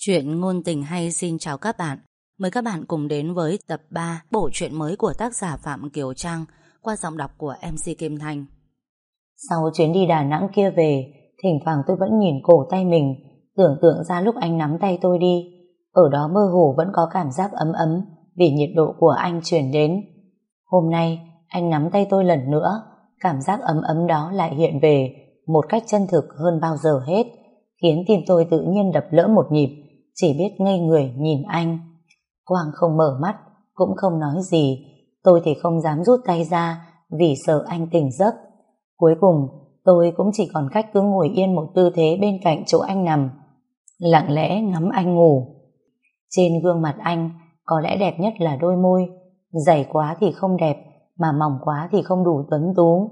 Chuyện ngôn tình hay xin chào các bạn. Mời các bạn cùng đến với tập 3 bộ truyện mới của tác giả Phạm Kiều Trang qua giọng đọc của MC Kim Thanh. Sau chuyến đi Đà Nẵng kia về, thỉnh thoảng tôi vẫn nhìn cổ tay mình, tưởng tượng ra lúc anh nắm tay tôi đi. Ở đó mơ hồ vẫn có cảm giác ấm ấm vì nhiệt độ của anh chuyển đến. Hôm nay, anh nắm tay tôi lần nữa, cảm giác ấm ấm đó lại hiện về một cách chân thực hơn bao giờ hết, khiến tim tôi tự nhiên đập lỡ một nhịp, chỉ biết ngây người nhìn anh. Quang không mở mắt, cũng không nói gì, tôi thì không dám rút tay ra vì sợ anh tỉnh giấc. Cuối cùng, tôi cũng chỉ còn cách cứ ngồi yên một tư thế bên cạnh chỗ anh nằm, lặng lẽ ngắm anh ngủ. Trên gương mặt anh, có lẽ đẹp nhất là đôi môi, dày quá thì không đẹp, mà mỏng quá thì không đủ tuấn tú.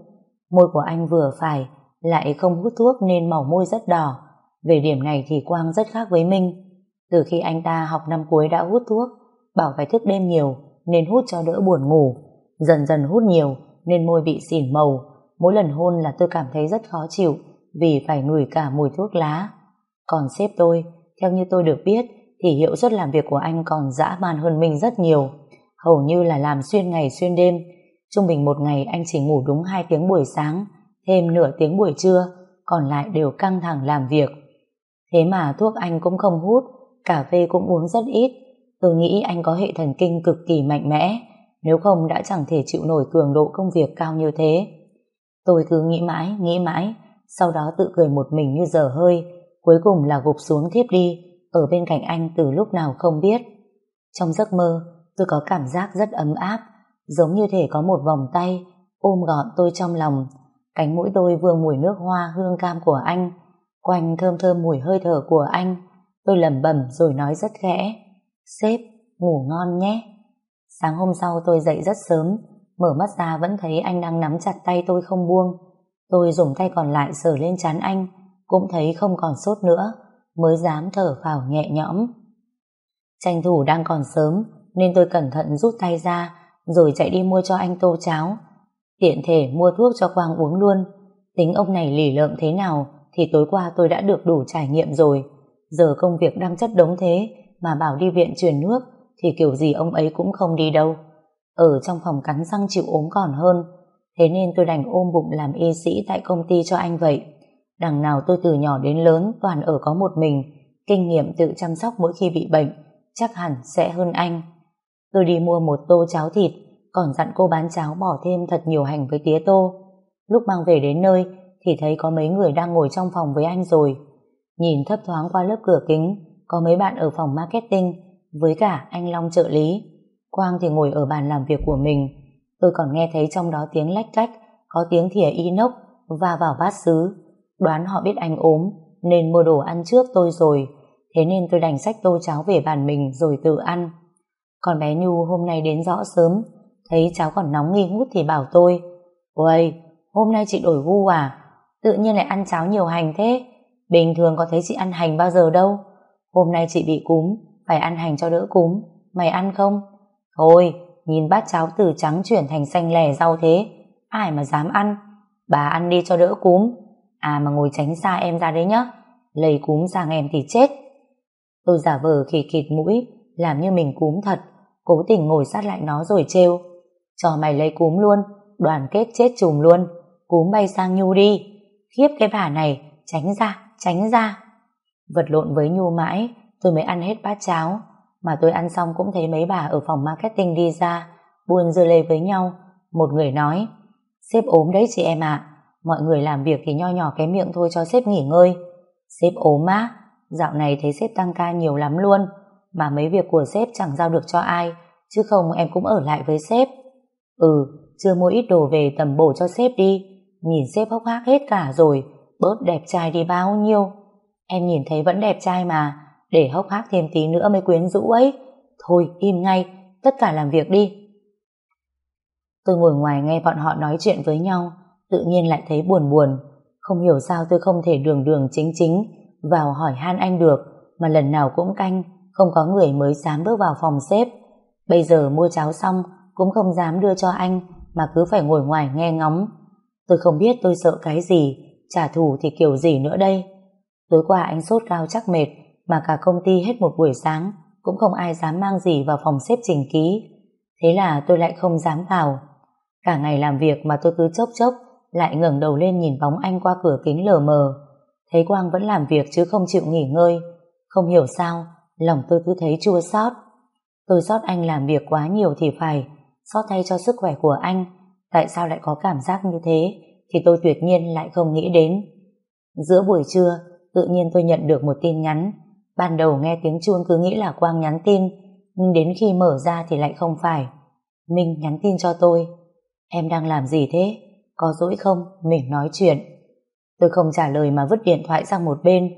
Môi của anh vừa phải, lại không hút thuốc nên màu môi rất đỏ. Về điểm này thì Quang rất khác với Minh. Từ khi anh ta học năm cuối đã hút thuốc, bảo phải thức đêm nhiều nên hút cho đỡ buồn ngủ. Dần dần hút nhiều nên môi bị xỉn màu. Mỗi lần hôn là tôi cảm thấy rất khó chịu vì phải ngửi cả mùi thuốc lá. Còn sếp tôi, theo như tôi được biết, thì hiệu suất làm việc của anh còn dã man hơn mình rất nhiều. Hầu như là làm xuyên ngày xuyên đêm. Trung bình một ngày anh chỉ ngủ đúng 2 tiếng buổi sáng, thêm nửa tiếng buổi trưa, còn lại đều căng thẳng làm việc. Thế mà thuốc anh cũng không hút, cà phê cũng uống rất ít. Tôi nghĩ anh có hệ thần kinh cực kỳ mạnh mẽ, nếu không đã chẳng thể chịu nổi cường độ công việc cao như thế. Tôi cứ nghĩ mãi, nghĩ mãi, sau đó tự cười một mình như dở hơi, cuối cùng là gục xuống thiếp đi, ở bên cạnh anh từ lúc nào không biết. Trong giấc mơ, tôi có cảm giác rất ấm áp, giống như thể có một vòng tay ôm gọn tôi trong lòng. Cánh mũi tôi vừa mùi nước hoa hương cam của anh, quanh thơm thơm mùi hơi thở của anh, Tôi lẩm bẩm rồi nói rất khẽ. Sếp, ngủ ngon nhé. Sáng hôm sau tôi dậy rất sớm, mở mắt ra vẫn thấy anh đang nắm chặt tay tôi không buông. Tôi dùng tay còn lại sờ lên chán anh, cũng thấy không còn sốt nữa, mới dám thở phào nhẹ nhõm. Tranh thủ đang còn sớm, nên tôi cẩn thận rút tay ra, rồi chạy đi mua cho anh tô cháo. Tiện thể mua thuốc cho Quang uống luôn. Tính ông này lì lợm thế nào, thì tối qua tôi đã được đủ trải nghiệm rồi. Giờ công việc đang chất đống thế mà bảo đi viện truyền nước thì kiểu gì ông ấy cũng không đi đâu. Ở trong phòng cắn răng chịu ốm còn hơn. Thế nên tôi đành ôm bụng làm y sĩ tại công ty cho anh vậy. Đằng nào tôi từ nhỏ đến lớn toàn ở có một mình, kinh nghiệm tự chăm sóc mỗi khi bị bệnh, chắc hẳn sẽ hơn anh. Tôi đi mua một tô cháo thịt, còn dặn cô bán cháo bỏ thêm thật nhiều hành với tía tô. Lúc mang về đến nơi thì thấy có mấy người đang ngồi trong phòng với anh rồi. Nhìn thấp thoáng qua lớp cửa kính, có mấy bạn ở phòng marketing, với cả anh Long trợ lý. Quang thì ngồi ở bàn làm việc của mình. Tôi còn nghe thấy trong đó tiếng lách cách, có tiếng thìa inox và vào bát sứ. Đoán họ biết anh ốm, nên mua đồ ăn trước tôi rồi. Thế nên tôi đành sách tô cháo về bàn mình rồi tự ăn. Còn bé Nhu hôm nay đến rõ sớm, thấy cháo còn nóng nghi ngút thì bảo tôi Ôi, hôm nay chị đổi gu à? Tự nhiên lại ăn cháo nhiều hành thế Bình thường có thấy chị ăn hành bao giờ đâu. Hôm nay chị bị cúm, phải ăn hành cho đỡ cúm. Mày ăn không? Thôi, nhìn bát cháo từ trắng chuyển thành xanh lẻ rau thế. Ai mà dám ăn? Bà ăn đi cho đỡ cúm. À mà ngồi tránh xa em ra đấy nhá. lấy cúm sang em thì chết. Tôi giả vờ khỉ khịt mũi, làm như mình cúm thật. Cố tình ngồi sát lại nó rồi trêu. Cho mày lấy cúm luôn, đoàn kết chết chùm luôn. Cúm bay sang Nhu đi. Khiếp cái bà này, tránh ra tránh ra. Vật lộn với Nhu mãi, tôi mới ăn hết bát cháo, mà tôi ăn xong cũng thấy mấy bà ở phòng marketing đi ra, buồn dưa lê với nhau. Một người nói, sếp ốm đấy chị em ạ, mọi người làm việc thì nho nhỏ cái miệng thôi cho sếp nghỉ ngơi. Sếp ốm á, dạo này thấy sếp tăng ca nhiều lắm luôn, mà mấy việc của sếp chẳng giao được cho ai, chứ không em cũng ở lại với sếp. Ừ, chưa mua ít đồ về tầm bổ cho sếp đi, nhìn sếp hốc hác hết cả rồi, bớt đẹp trai đi bao nhiêu. Em nhìn thấy vẫn đẹp trai mà, để hốc hác thêm tí nữa mới quyến rũ ấy. Thôi, im ngay, tất cả làm việc đi. Tôi ngồi ngoài nghe bọn họ nói chuyện với nhau, tự nhiên lại thấy buồn buồn. Không hiểu sao tôi không thể đường đường chính chính vào hỏi han anh được, mà lần nào cũng canh, không có người mới dám bước vào phòng xếp. Bây giờ mua cháo xong, cũng không dám đưa cho anh, mà cứ phải ngồi ngoài nghe ngóng. Tôi không biết tôi sợ cái gì, trả thù thì kiểu gì nữa đây. Tối qua anh sốt cao chắc mệt, mà cả công ty hết một buổi sáng cũng không ai dám mang gì vào phòng xếp trình ký. Thế là tôi lại không dám vào. Cả ngày làm việc mà tôi cứ chốc chốc lại ngẩng đầu lên nhìn bóng anh qua cửa kính lờ mờ. Thấy Quang vẫn làm việc chứ không chịu nghỉ ngơi. Không hiểu sao, lòng tôi cứ thấy chua xót. Tôi xót anh làm việc quá nhiều thì phải, xót thay cho sức khỏe của anh. Tại sao lại có cảm giác như thế thì tôi tuyệt nhiên lại không nghĩ đến. Giữa buổi trưa, tự nhiên tôi nhận được một tin nhắn. Ban đầu nghe tiếng chuông cứ nghĩ là Quang nhắn tin, nhưng đến khi mở ra thì lại không phải. Minh nhắn tin cho tôi. Em đang làm gì thế? Có dỗi không? Mình nói chuyện. Tôi không trả lời mà vứt điện thoại sang một bên,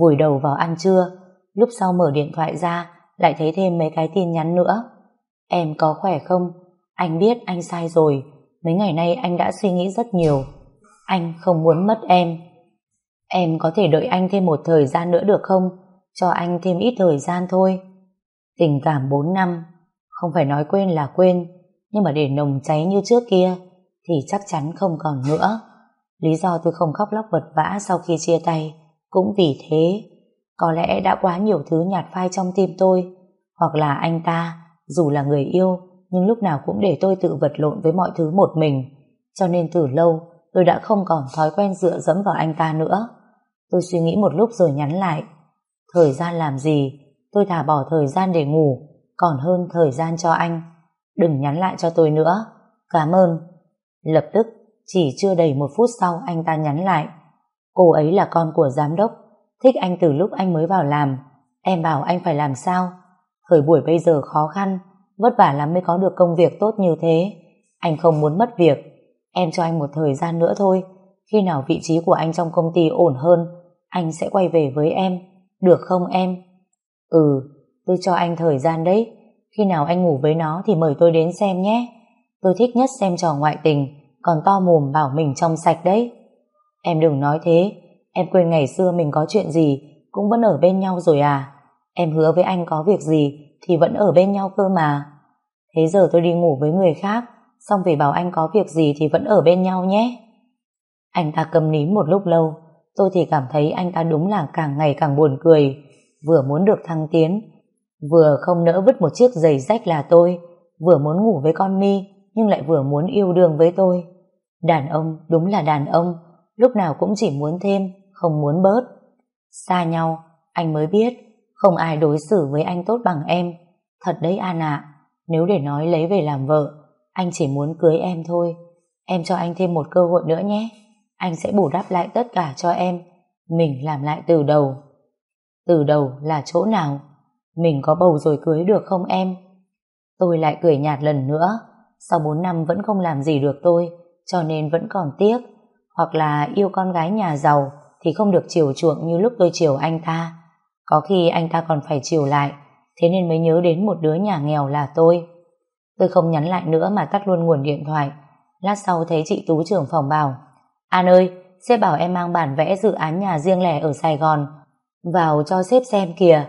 vùi đầu vào ăn trưa. Lúc sau mở điện thoại ra, lại thấy thêm mấy cái tin nhắn nữa. Em có khỏe không? Anh biết anh sai rồi. Mấy ngày nay anh đã suy nghĩ rất nhiều. Anh không muốn mất em. Em có thể đợi anh thêm một thời gian nữa được không? Cho anh thêm ít thời gian thôi. Tình cảm 4 năm, không phải nói quên là quên, nhưng mà để nồng cháy như trước kia, thì chắc chắn không còn nữa. Lý do tôi không khóc lóc vật vã sau khi chia tay, cũng vì thế. Có lẽ đã quá nhiều thứ nhạt phai trong tim tôi, hoặc là anh ta, dù là người yêu, nhưng lúc nào cũng để tôi tự vật lộn với mọi thứ một mình. Cho nên từ lâu, tôi đã không còn thói quen dựa dẫm vào anh ta nữa. Tôi suy nghĩ một lúc rồi nhắn lại. Thời gian làm gì? Tôi thả bỏ thời gian để ngủ, còn hơn thời gian cho anh. Đừng nhắn lại cho tôi nữa. Cảm ơn. Lập tức, chỉ chưa đầy một phút sau anh ta nhắn lại. Cô ấy là con của giám đốc, thích anh từ lúc anh mới vào làm. Em bảo anh phải làm sao? Thời buổi bây giờ khó khăn, vất vả lắm mới có được công việc tốt như thế. Anh không muốn mất việc. Em cho anh một thời gian nữa thôi. Khi nào vị trí của anh trong công ty ổn hơn, anh sẽ quay về với em. Được không em? Ừ, tôi cho anh thời gian đấy. Khi nào anh ngủ với nó thì mời tôi đến xem nhé. Tôi thích nhất xem trò ngoại tình, còn to mồm bảo mình trong sạch đấy. Em đừng nói thế, em quên ngày xưa mình có chuyện gì, cũng vẫn ở bên nhau rồi à. Em hứa với anh có việc gì thì vẫn ở bên nhau cơ mà. Thế giờ tôi đi ngủ với người khác, xong về bảo anh có việc gì thì vẫn ở bên nhau nhé. Anh ta cầm nín một lúc lâu, tôi thì cảm thấy anh ta đúng là càng ngày càng buồn cười, vừa muốn được thăng tiến, vừa không nỡ vứt một chiếc giày rách là tôi, vừa muốn ngủ với con mi, nhưng lại vừa muốn yêu đương với tôi. Đàn ông đúng là đàn ông, lúc nào cũng chỉ muốn thêm, không muốn bớt. Xa nhau, anh mới biết, không ai đối xử với anh tốt bằng em. Thật đấy An ạ, nếu để nói lấy về làm vợ, anh chỉ muốn cưới em thôi. Em cho anh thêm một cơ hội nữa nhé. Anh sẽ bù đắp lại tất cả cho em. Mình làm lại từ đầu. Từ đầu là chỗ nào? Mình có bầu rồi cưới được không em? Tôi lại cười nhạt lần nữa. Sau 4 năm vẫn không làm gì được tôi, cho nên vẫn còn tiếc. Hoặc là yêu con gái nhà giàu thì không được chiều chuộng như lúc tôi chiều anh ta. Có khi anh ta còn phải chiều lại, thế nên mới nhớ đến một đứa nhà nghèo là tôi. Tôi không nhắn lại nữa mà tắt luôn nguồn điện thoại. Lát sau thấy chị Tú trưởng phòng bảo An ơi, sếp bảo em mang bản vẽ dự án nhà riêng lẻ ở Sài Gòn vào cho sếp xem kìa.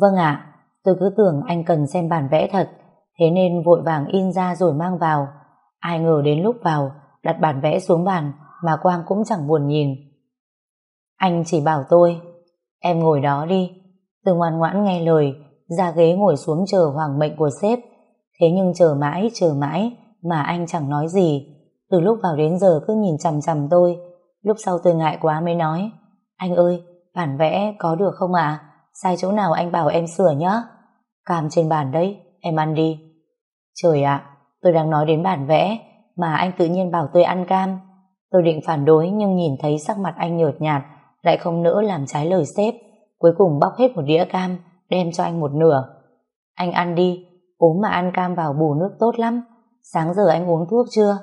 Vâng ạ, tôi cứ tưởng anh cần xem bản vẽ thật, thế nên vội vàng in ra rồi mang vào. Ai ngờ đến lúc vào, đặt bản vẽ xuống bàn mà Quang cũng chẳng buồn nhìn. Anh chỉ bảo tôi, em ngồi đó đi. Tôi ngoan ngoãn nghe lời, ra ghế ngồi xuống chờ hoàng mệnh của sếp. Thế nhưng chờ mãi, chờ mãi, mà anh chẳng nói gì. Từ lúc vào đến giờ cứ nhìn chằm chằm tôi. Lúc sau tôi ngại quá mới nói, anh ơi, bản vẽ có được không ạ? Sai chỗ nào anh bảo em sửa nhá. Cam trên bàn đấy, em ăn đi. Trời ạ, tôi đang nói đến bản vẽ, mà anh tự nhiên bảo tôi ăn cam. Tôi định phản đối nhưng nhìn thấy sắc mặt anh nhợt nhạt, lại không nỡ làm trái lời sếp. Cuối cùng bóc hết một đĩa cam, đem cho anh một nửa. Anh ăn đi, ốm mà ăn cam vào bù nước tốt lắm. Sáng giờ anh uống thuốc chưa?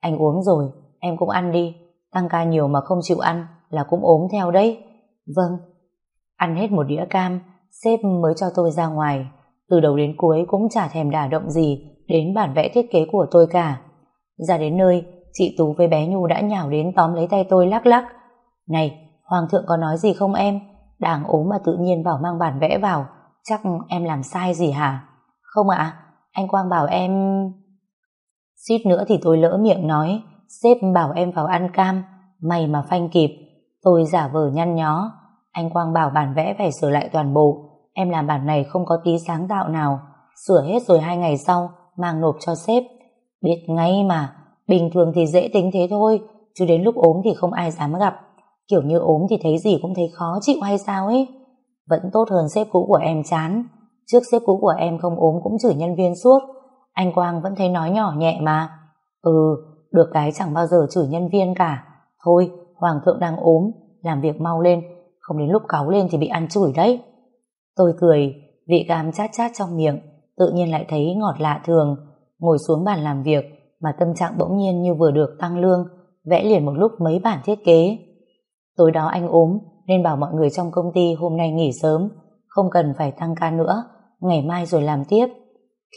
Anh uống rồi, em cũng ăn đi. Tăng ca nhiều mà không chịu ăn là cũng ốm theo đấy. Vâng. Ăn hết một đĩa cam, sếp mới cho tôi ra ngoài. Từ đầu đến cuối cũng chả thèm đả động gì đến bản vẽ thiết kế của tôi cả. Ra đến nơi, chị Tú với bé Nhu đã nhào đến tóm lấy tay tôi lắc lắc. Này, Hoàng thượng có nói gì không em? Đảng ốm mà tự nhiên bảo mang bản vẽ vào, chắc em làm sai gì hả? Không ạ, anh Quang bảo em... Suýt nữa thì tôi lỡ miệng nói, sếp bảo em vào ăn cam, may mà phanh kịp. Tôi giả vờ nhăn nhó. Anh Quang bảo bản vẽ phải sửa lại toàn bộ. Em làm bản này không có tí sáng tạo nào. Sửa hết rồi hai ngày sau, mang nộp cho sếp. Biết ngay mà, bình thường thì dễ tính thế thôi, chứ đến lúc ốm thì không ai dám gặp. Kiểu như ốm thì thấy gì cũng thấy khó chịu hay sao ấy. Vẫn tốt hơn sếp cũ của em chán. Trước xếp cũ của em không ốm cũng chửi nhân viên suốt. Anh Quang vẫn thấy nói nhỏ nhẹ mà. Ừ, được cái chẳng bao giờ chửi nhân viên cả. Thôi, Hoàng thượng đang ốm, làm việc mau lên, không đến lúc cáu lên thì bị ăn chửi đấy. Tôi cười, vị cam chát chát trong miệng, tự nhiên lại thấy ngọt lạ thường. Ngồi xuống bàn làm việc, mà tâm trạng bỗng nhiên như vừa được tăng lương, vẽ liền một lúc mấy bản thiết kế. Tối đó anh ốm, nên bảo mọi người trong công ty hôm nay nghỉ sớm, không cần phải tăng ca nữa, ngày mai rồi làm tiếp.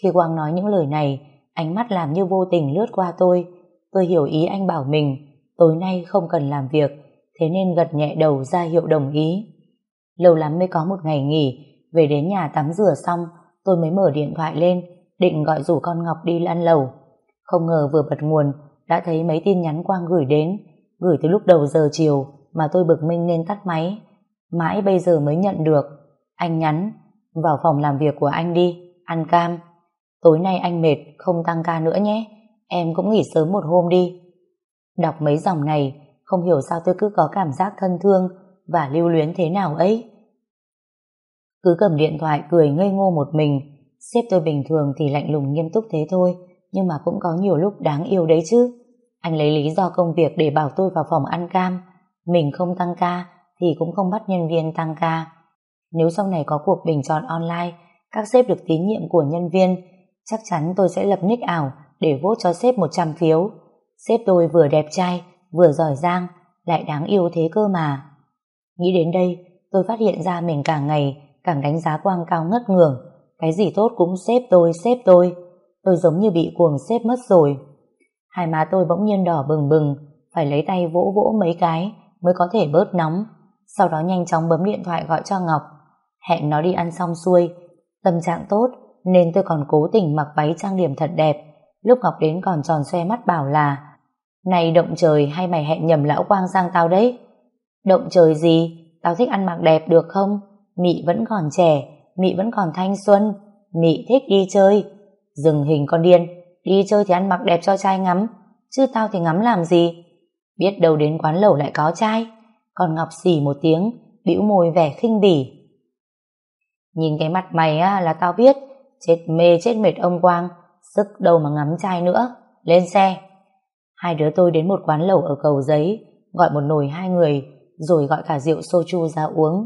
Khi Quang nói những lời này, ánh mắt làm như vô tình lướt qua tôi. Tôi hiểu ý anh bảo mình, tối nay không cần làm việc, thế nên gật nhẹ đầu ra hiệu đồng ý. Lâu lắm mới có một ngày nghỉ, về đến nhà tắm rửa xong, tôi mới mở điện thoại lên, định gọi rủ con Ngọc đi ăn lẩu. Không ngờ vừa bật nguồn, đã thấy mấy tin nhắn Quang gửi đến, gửi từ lúc đầu giờ chiều mà tôi bực minh nên tắt máy. Mãi bây giờ mới nhận được. Anh nhắn, vào phòng làm việc của anh đi, ăn cam. Tối nay anh mệt, không tăng ca nữa nhé. Em cũng nghỉ sớm một hôm đi. Đọc mấy dòng này, không hiểu sao tôi cứ có cảm giác thân thương và lưu luyến thế nào ấy. Cứ cầm điện thoại cười ngây ngô một mình, xếp tôi bình thường thì lạnh lùng nghiêm túc thế thôi, nhưng mà cũng có nhiều lúc đáng yêu đấy chứ. Anh lấy lý do công việc để bảo tôi vào phòng ăn cam, mình không tăng ca thì cũng không bắt nhân viên tăng ca. Nếu sau này có cuộc bình chọn online, các sếp được tín nhiệm của nhân viên, chắc chắn tôi sẽ lập nick ảo để vote cho sếp 100 phiếu. Sếp tôi vừa đẹp trai, vừa giỏi giang, lại đáng yêu thế cơ mà. Nghĩ đến đây, tôi phát hiện ra mình càng ngày càng đánh giá quang cao ngất ngường. Cái gì tốt cũng xếp tôi, xếp tôi. Tôi giống như bị cuồng xếp mất rồi. Hai má tôi bỗng nhiên đỏ bừng bừng, phải lấy tay vỗ vỗ mấy cái mới có thể bớt nóng. Sau đó nhanh chóng bấm điện thoại gọi cho Ngọc. Hẹn nó đi ăn xong xuôi. Tâm trạng tốt nên tôi còn cố tình mặc váy trang điểm thật đẹp. Lúc Ngọc đến còn tròn xoe mắt bảo là Này động trời hay mày hẹn nhầm lão quang sang tao đấy? Động trời gì? Tao thích ăn mặc đẹp được không? Mị vẫn còn trẻ, Mị vẫn còn thanh xuân, Mị thích đi chơi. Dừng hình con điên, đi chơi thì ăn mặc đẹp cho trai ngắm, chứ tao thì ngắm làm gì? Biết đâu đến quán lẩu lại có trai. Còn Ngọc xỉ một tiếng, bĩu môi vẻ khinh bỉ. Nhìn cái mặt mày á, là tao biết, chết mê chết mệt ông Quang, sức đâu mà ngắm trai nữa. Lên xe. Hai đứa tôi đến một quán lẩu ở cầu giấy, gọi một nồi hai người, rồi gọi cả rượu soju ra uống.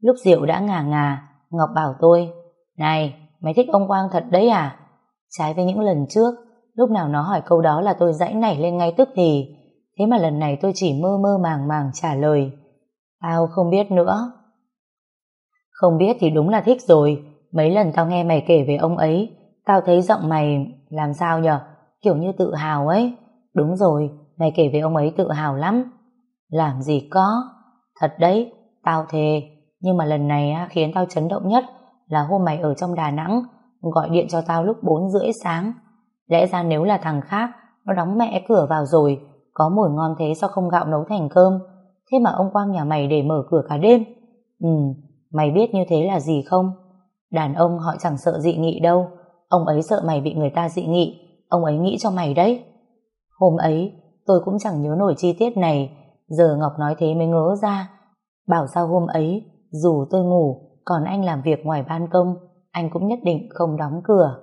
Lúc rượu đã ngà ngà, Ngọc bảo tôi, Này, mày thích ông Quang thật đấy à? Trái với những lần trước, lúc nào nó hỏi câu đó là tôi dãy nảy lên ngay tức thì, thế mà lần này tôi chỉ mơ mơ màng màng trả lời. Tao không biết nữa. Không biết thì đúng là thích rồi, mấy lần tao nghe mày kể về ông ấy, tao thấy giọng mày làm sao nhở, kiểu như tự hào ấy. Đúng rồi, mày kể về ông ấy tự hào lắm. Làm gì có, thật đấy, tao thề, nhưng mà lần này khiến tao chấn động nhất là hôm mày ở trong Đà Nẵng gọi điện cho tao lúc 4 rưỡi sáng. Lẽ ra nếu là thằng khác, nó đóng mẹ cửa vào rồi, có mùi ngon thế sao không gạo nấu thành cơm. Thế mà ông Quang nhà mày để mở cửa cả đêm. Ừ, mày biết như thế là gì không? Đàn ông họ chẳng sợ dị nghị đâu. Ông ấy sợ mày bị người ta dị nghị. Ông ấy nghĩ cho mày đấy. Hôm ấy, tôi cũng chẳng nhớ nổi chi tiết này. Giờ Ngọc nói thế mới ngớ ra. Bảo sao hôm ấy, dù tôi ngủ, còn anh làm việc ngoài ban công, anh cũng nhất định không đóng cửa.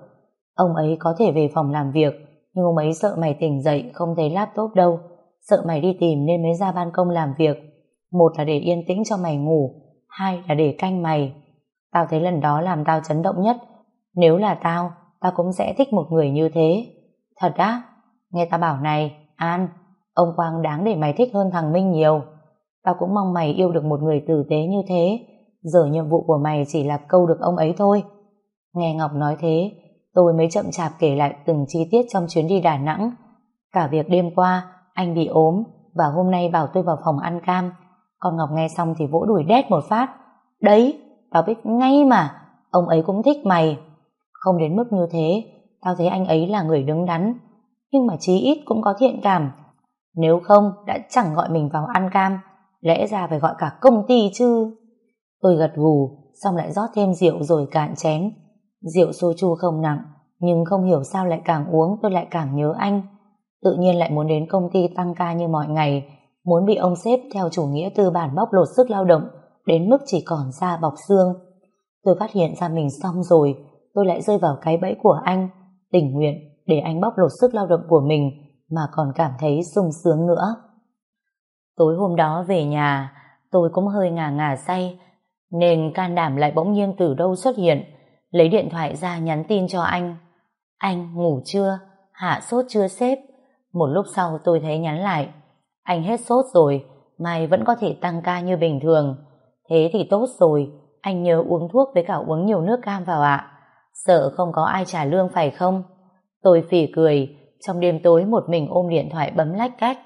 Ông ấy có thể về phòng làm việc, nhưng ông ấy sợ mày tỉnh dậy không thấy laptop đâu, sợ mày đi tìm nên mới ra ban công làm việc. Một là để yên tĩnh cho mày ngủ, hai là để canh mày. Tao thấy lần đó làm tao chấn động nhất. Nếu là tao, tao cũng sẽ thích một người như thế. Thật á? Nghe tao bảo này, An, ông Quang đáng để mày thích hơn thằng Minh nhiều. Tao cũng mong mày yêu được một người tử tế như thế. Giờ nhiệm vụ của mày chỉ là câu được ông ấy thôi. Nghe Ngọc nói thế, tôi mới chậm chạp kể lại từng chi tiết trong chuyến đi Đà Nẵng. Cả việc đêm qua, anh bị ốm và hôm nay bảo tôi vào phòng ăn cam con Ngọc nghe xong thì vỗ đùi đét một phát. Đấy, tao biết ngay mà, ông ấy cũng thích mày. Không đến mức như thế, tao thấy anh ấy là người đứng đắn. Nhưng mà chí ít cũng có thiện cảm. Nếu không, đã chẳng gọi mình vào ăn cam lẽ ra phải gọi cả công ty chứ Tôi gật gù, xong lại rót thêm rượu rồi cạn chén. Rượu soju không nặng, nhưng không hiểu sao lại càng uống tôi lại càng nhớ anh. Tự nhiên lại muốn đến công ty tăng ca như mọi ngày, muốn bị ông xếp theo chủ nghĩa tư bản bóc lột sức lao động, đến mức chỉ còn da bọc xương. Tôi phát hiện ra mình xong rồi, tôi lại rơi vào cái bẫy của anh, tình nguyện để anh bóc lột sức lao động của mình mà còn cảm thấy sung sướng nữa. Tối hôm đó về nhà, tôi cũng hơi ngà ngà say, nên can đảm lại bỗng nhiên từ đâu xuất hiện, lấy điện thoại ra nhắn tin cho anh. Anh ngủ chưa? Hạ sốt chưa xếp? Một lúc sau tôi thấy nhắn lại. Anh hết sốt rồi, mai vẫn có thể tăng ca như bình thường. Thế thì tốt rồi, anh nhớ uống thuốc với cả uống nhiều nước cam vào ạ. Sợ không có ai trả lương phải không? Tôi phỉ cười, trong đêm tối một mình ôm điện thoại bấm lách cách.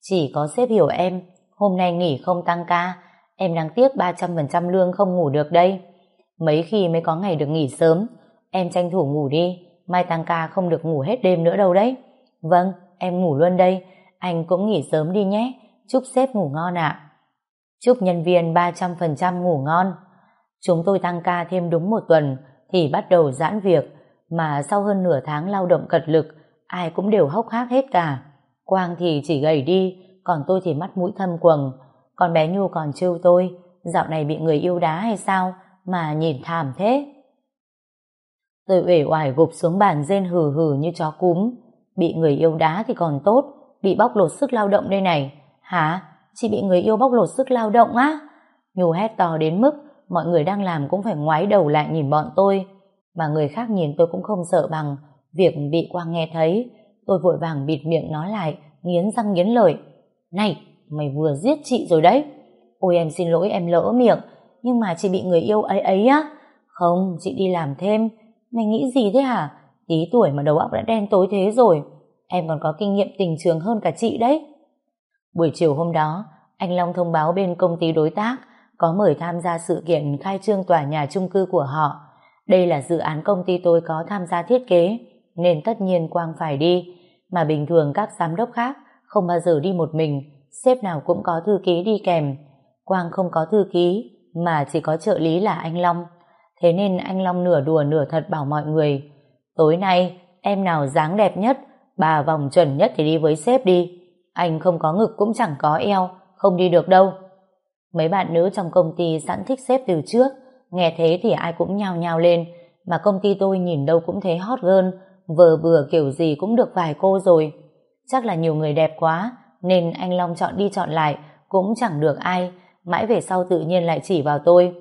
Chỉ có sếp hiểu em, hôm nay nghỉ không tăng ca, em đang tiếc 300% lương không ngủ được đây. Mấy khi mới có ngày được nghỉ sớm, em tranh thủ ngủ đi, mai tăng ca không được ngủ hết đêm nữa đâu đấy. Vâng, em ngủ luôn đây, anh cũng nghỉ sớm đi nhé, chúc sếp ngủ ngon ạ. Chúc nhân viên 300% ngủ ngon. Chúng tôi tăng ca thêm đúng một tuần thì bắt đầu giãn việc, mà sau hơn nửa tháng lao động cật lực, ai cũng đều hốc hác hết cả. Quang thì chỉ gầy đi, còn tôi thì mắt mũi thâm quầng. Còn bé Nhu còn trêu tôi, dạo này bị người yêu đá hay sao mà nhìn thảm thế. Tôi uể oải gục xuống bàn rên hừ hừ như chó cúm. Bị người yêu đá thì còn tốt, bị bóc lột sức lao động đây này. Hả? Chị bị người yêu bóc lột sức lao động á? Nhu hét to đến mức mọi người đang làm cũng phải ngoái đầu lại nhìn bọn tôi. Mà người khác nhìn tôi cũng không sợ bằng việc bị Quang nghe thấy. Tôi vội vàng bịt miệng nó lại, nghiến răng nghiến lợi. Này, mày vừa giết chị rồi đấy. Ôi em xin lỗi em lỡ miệng, nhưng mà chị bị người yêu ấy ấy á. Không, chị đi làm thêm. Mày nghĩ gì thế hả? Tí tuổi mà đầu óc đã đen tối thế rồi. Em còn có kinh nghiệm tình trường hơn cả chị đấy. Buổi chiều hôm đó, anh Long thông báo bên công ty đối tác có mời tham gia sự kiện khai trương tòa nhà chung cư của họ. Đây là dự án công ty tôi có tham gia thiết kế, nên tất nhiên Quang phải đi. Mà bình thường các giám đốc khác không bao giờ đi một mình, sếp nào cũng có thư ký đi kèm. Quang không có thư ký, mà chỉ có trợ lý là anh Long. Thế nên anh Long nửa đùa nửa thật bảo mọi người, tối nay em nào dáng đẹp nhất, bà vòng chuẩn nhất thì đi với sếp đi. Anh không có ngực cũng chẳng có eo, không đi được đâu. Mấy bạn nữ trong công ty sẵn thích sếp từ trước, nghe thế thì ai cũng nhào nhào lên, mà công ty tôi nhìn đâu cũng thấy hot girl, vờ vừa kiểu gì cũng được vài cô rồi. Chắc là nhiều người đẹp quá, nên anh Long chọn đi chọn lại, cũng chẳng được ai, mãi về sau tự nhiên lại chỉ vào tôi.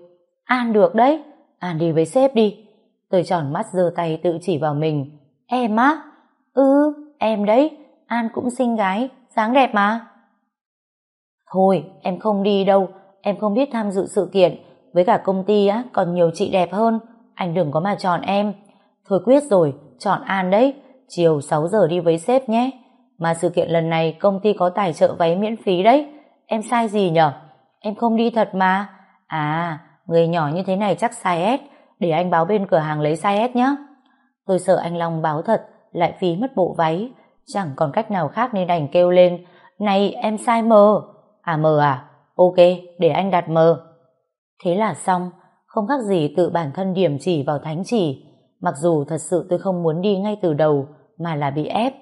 An được đấy, An đi với sếp đi. Tôi tròn mắt giơ tay tự chỉ vào mình. Em á? Ừ, em đấy, An cũng xinh gái, dáng đẹp mà. Thôi, em không đi đâu, em không biết tham dự sự kiện, với cả công ty á, còn nhiều chị đẹp hơn, anh đừng có mà chọn em. Thôi quyết rồi, chọn An đấy, chiều 6 giờ đi với sếp nhé. Mà sự kiện lần này công ty có tài trợ váy miễn phí đấy, em sai gì nhở? Em không đi thật mà. À, người nhỏ như thế này chắc sai S, để anh báo bên cửa hàng lấy sai S nhé. Tôi sợ anh Long báo thật, lại phí mất bộ váy, chẳng còn cách nào khác nên đành kêu lên, này em sai mờ À mờ à? Ok, để anh đặt mờ Thế là xong, không khác gì tự bản thân điểm chỉ vào thánh chỉ. Mặc dù thật sự tôi không muốn đi ngay từ đầu, mà là bị ép.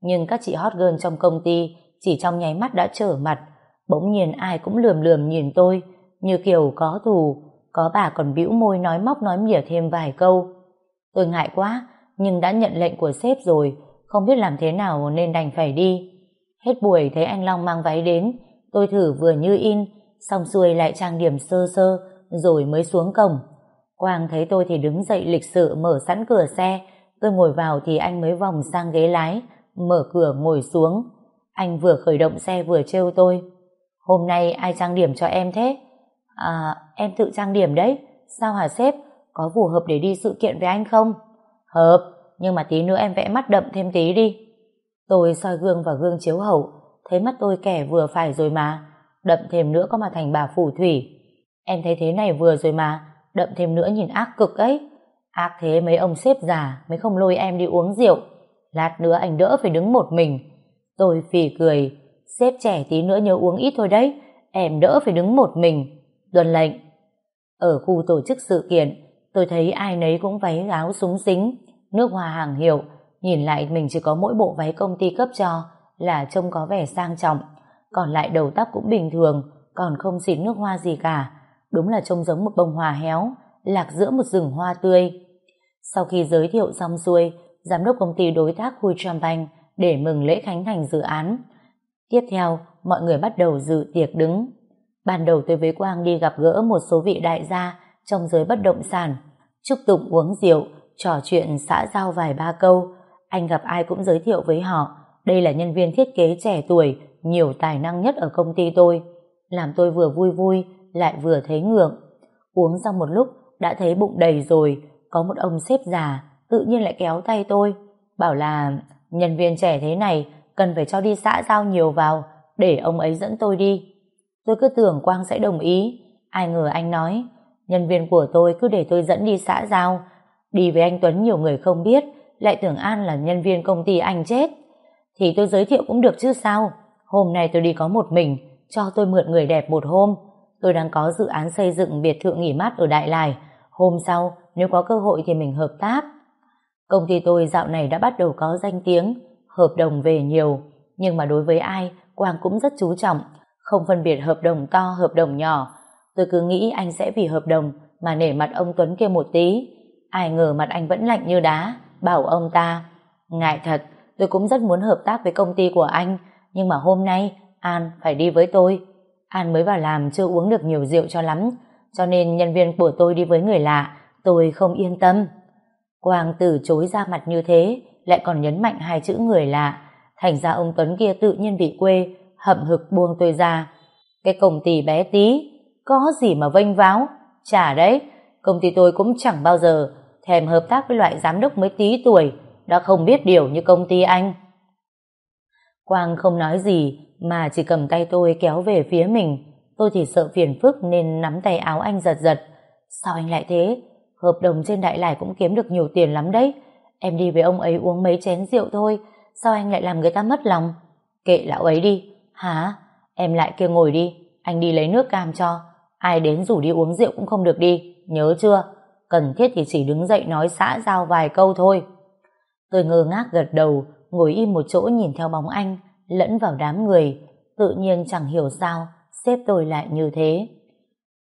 Nhưng các chị hot girl trong công ty chỉ trong nháy mắt đã trở mặt. Bỗng nhiên ai cũng lườm lườm nhìn tôi, như kiểu có thù, có bà còn bĩu môi nói móc nói mỉa thêm vài câu. Tôi ngại quá, nhưng đã nhận lệnh của sếp rồi, không biết làm thế nào nên đành phải đi. Hết buổi thấy anh Long mang váy đến, tôi thử vừa như in, xong xuôi lại trang điểm sơ sơ, rồi mới xuống cổng. Quang thấy tôi thì đứng dậy lịch sự mở sẵn cửa xe, tôi ngồi vào thì anh mới vòng sang ghế lái, mở cửa ngồi xuống. Anh vừa khởi động xe vừa trêu tôi. Hôm nay ai trang điểm cho em thế? À, em tự trang điểm đấy. Sao hả sếp? Có phù hợp để đi sự kiện với anh không? Hợp, nhưng mà tí nữa em vẽ mắt đậm thêm tí đi. Tôi soi gương vào gương chiếu hậu, thấy mắt tôi kẻ vừa phải rồi mà. Đậm thêm nữa có mà thành bà phù thủy. Em thấy thế này vừa rồi mà, đậm thêm nữa nhìn ác cực ấy. Ác thế mấy ông xếp già mới không lôi em đi uống rượu. Lát nữa anh đỡ phải đứng một mình. Tôi phì cười, xếp trẻ tí nữa nhớ uống ít thôi đấy, em đỡ phải đứng một mình. Tuần lệnh. Ở khu tổ chức sự kiện, tôi thấy ai nấy cũng váy áo súng xính, nước hoa hàng hiệu, nhìn lại mình chỉ có mỗi bộ váy công ty cấp cho là trông có vẻ sang trọng, còn lại đầu tóc cũng bình thường, còn không xịt nước hoa gì cả. Đúng là trông giống một bông hoa héo, lạc giữa một rừng hoa tươi. Sau khi giới thiệu xong xuôi, giám đốc công ty đối tác Hui Champagne để mừng lễ khánh thành dự án. Tiếp theo, mọi người bắt đầu dự tiệc đứng. Ban đầu tôi với Quang đi gặp gỡ một số vị đại gia trong giới bất động sản, chúc tụng uống rượu, trò chuyện xã giao vài ba câu. Anh gặp ai cũng giới thiệu với họ, đây là nhân viên thiết kế trẻ tuổi, nhiều tài năng nhất ở công ty tôi. Làm tôi vừa vui vui, lại vừa thấy ngượng. Uống xong một lúc, đã thấy bụng đầy rồi, có một ông sếp già, tự nhiên lại kéo tay tôi, bảo là nhân viên trẻ thế này cần phải cho đi xã giao nhiều vào, để ông ấy dẫn tôi đi. Tôi cứ tưởng Quang sẽ đồng ý, ai ngờ anh nói, nhân viên của tôi cứ để tôi dẫn đi xã giao, đi với anh Tuấn nhiều người không biết, lại tưởng An là nhân viên công ty anh chết. Thì tôi giới thiệu cũng được chứ sao, hôm nay tôi đi có một mình, cho tôi mượn người đẹp một hôm, tôi đang có dự án xây dựng biệt thự nghỉ mát ở Đại Lài, hôm sau nếu có cơ hội thì mình hợp tác. Công ty tôi dạo này đã bắt đầu có danh tiếng, hợp đồng về nhiều, nhưng mà đối với ai, Quang cũng rất chú trọng, không phân biệt hợp đồng to, hợp đồng nhỏ. Tôi cứ nghĩ anh sẽ vì hợp đồng mà nể mặt ông Tuấn kia một tí. Ai ngờ mặt anh vẫn lạnh như đá, bảo ông ta. Ngại thật, tôi cũng rất muốn hợp tác với công ty của anh, nhưng mà hôm nay An phải đi với tôi. An mới vào làm chưa uống được nhiều rượu cho lắm, cho nên nhân viên của tôi đi với người lạ, tôi không yên tâm. Quang từ chối ra mặt như thế, lại còn nhấn mạnh hai chữ người lạ, thành ra ông Tuấn kia tự nhiên bị quê, hậm hực buông tôi ra. Cái công ty bé tí, có gì mà vênh váo, chả đấy, công ty tôi cũng chẳng bao giờ thèm hợp tác với loại giám đốc mới tí tuổi, đã không biết điều như công ty anh. Quang không nói gì, mà chỉ cầm tay tôi kéo về phía mình. Tôi thì sợ phiền phức nên nắm tay áo anh giật giật. Sao anh lại thế? Hợp đồng trên đại lải cũng kiếm được nhiều tiền lắm đấy. Em đi với ông ấy uống mấy chén rượu thôi. Sao anh lại làm người ta mất lòng? Kệ lão ấy đi. Hả? Em lại kia ngồi đi. Anh đi lấy nước cam cho. Ai đến rủ đi uống rượu cũng không được đi. Nhớ chưa? Cần thiết thì chỉ đứng dậy nói xã giao vài câu thôi. Tôi ngơ ngác gật đầu, ngồi im một chỗ nhìn theo bóng anh, lẫn vào đám người. Tự nhiên chẳng hiểu sao, sếp tôi lại như thế.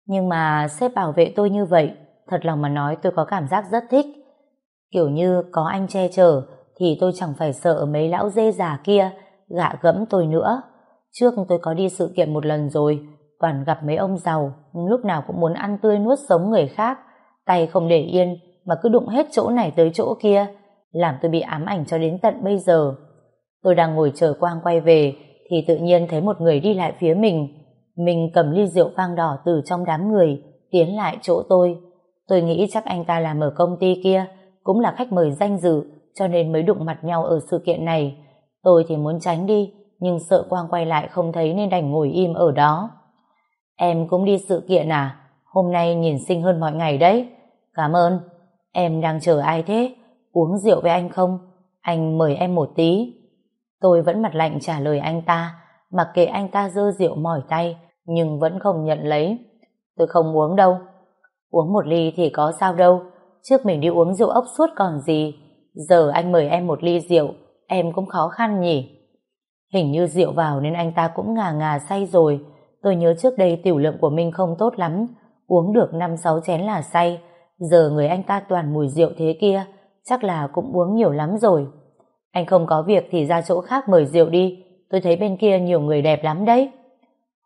Nhưng mà sếp bảo vệ tôi như vậy, thật lòng mà nói tôi có cảm giác rất thích. Kiểu như có anh che chở, thì tôi chẳng phải sợ mấy lão dê già kia gạ gẫm tôi nữa. Trước tôi có đi sự kiện một lần rồi, toàn gặp mấy ông giàu, lúc nào cũng muốn ăn tươi nuốt sống người khác, tay không để yên, mà cứ đụng hết chỗ này tới chỗ kia, làm tôi bị ám ảnh cho đến tận bây giờ. Tôi đang ngồi chờ Quang quay về, thì tự nhiên thấy một người đi lại phía mình. Mình cầm ly rượu vang đỏ từ trong đám người, tiến lại chỗ tôi. Tôi nghĩ chắc anh ta làm ở công ty kia, cũng là khách mời danh dự, cho nên mới đụng mặt nhau ở sự kiện này. Tôi thì muốn tránh đi, nhưng sợ Quang quay lại không thấy nên đành ngồi im ở đó. Em cũng đi sự kiện à? Hôm nay nhìn xinh hơn mọi ngày đấy. Cảm ơn. Em đang chờ ai thế? Uống rượu với anh không? Anh mời em một tí. Tôi vẫn mặt lạnh trả lời anh ta, mặc kệ anh ta dơ rượu mỏi tay, nhưng vẫn không nhận lấy. Tôi không uống đâu. Uống một ly thì có sao đâu, trước mình đi uống rượu ốc suốt còn gì. Giờ anh mời em một ly rượu, em cũng khó khăn nhỉ. Hình như rượu vào nên anh ta cũng ngà ngà say rồi. Tôi nhớ trước đây tiểu lượng của mình không tốt lắm, uống được 5-6 chén là say. Giờ người anh ta toàn mùi rượu thế kia, chắc là cũng uống nhiều lắm rồi. Anh không có việc thì ra chỗ khác mời rượu đi, tôi thấy bên kia nhiều người đẹp lắm đấy.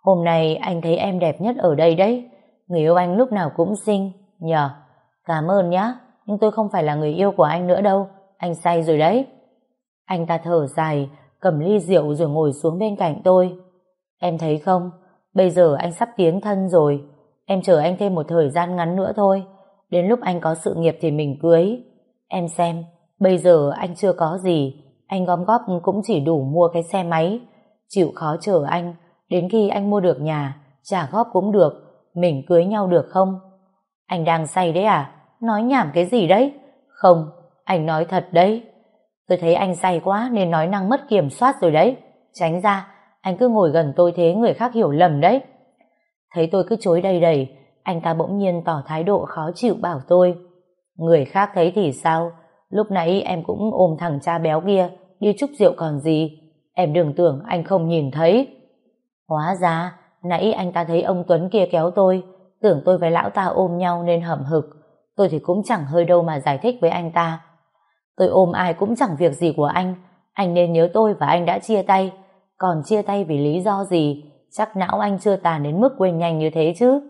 Hôm nay anh thấy em đẹp nhất ở đây đấy, người yêu anh lúc nào cũng xinh, nhờ. Cảm ơn nhá, nhưng tôi không phải là người yêu của anh nữa đâu, anh say rồi đấy. Anh ta thở dài, cầm ly rượu rồi ngồi xuống bên cạnh tôi. Em thấy không, bây giờ anh sắp tiến thân rồi, em chờ anh thêm một thời gian ngắn nữa thôi, đến lúc anh có sự nghiệp thì mình cưới. Em xem, bây giờ anh chưa có gì, anh gom góp cũng chỉ đủ mua cái xe máy, chịu khó chờ anh, đến khi anh mua được nhà, trả góp cũng được, mình cưới nhau được không? Anh đang say đấy à? Nói nhảm cái gì đấy? Không, anh nói thật đấy. Tôi thấy anh say quá nên nói năng mất kiểm soát rồi đấy. Tránh ra, anh cứ ngồi gần tôi thế người khác hiểu lầm đấy. Thấy tôi cứ chối đầy đầy, anh ta bỗng nhiên tỏ thái độ khó chịu bảo tôi. Người khác thấy thì sao? Lúc nãy em cũng ôm thằng cha béo kia, đi chúc rượu còn gì. Em đừng tưởng anh không nhìn thấy. Hóa ra, nãy anh ta thấy ông Tuấn kia kéo tôi, tưởng tôi với lão ta ôm nhau nên hậm hực. Tôi thì cũng chẳng hơi đâu mà giải thích với anh ta. Tôi ôm ai cũng chẳng việc gì của anh, anh nên nhớ tôi và anh đã chia tay. Còn chia tay vì lý do gì, chắc não anh chưa tàn đến mức quên nhanh như thế chứ.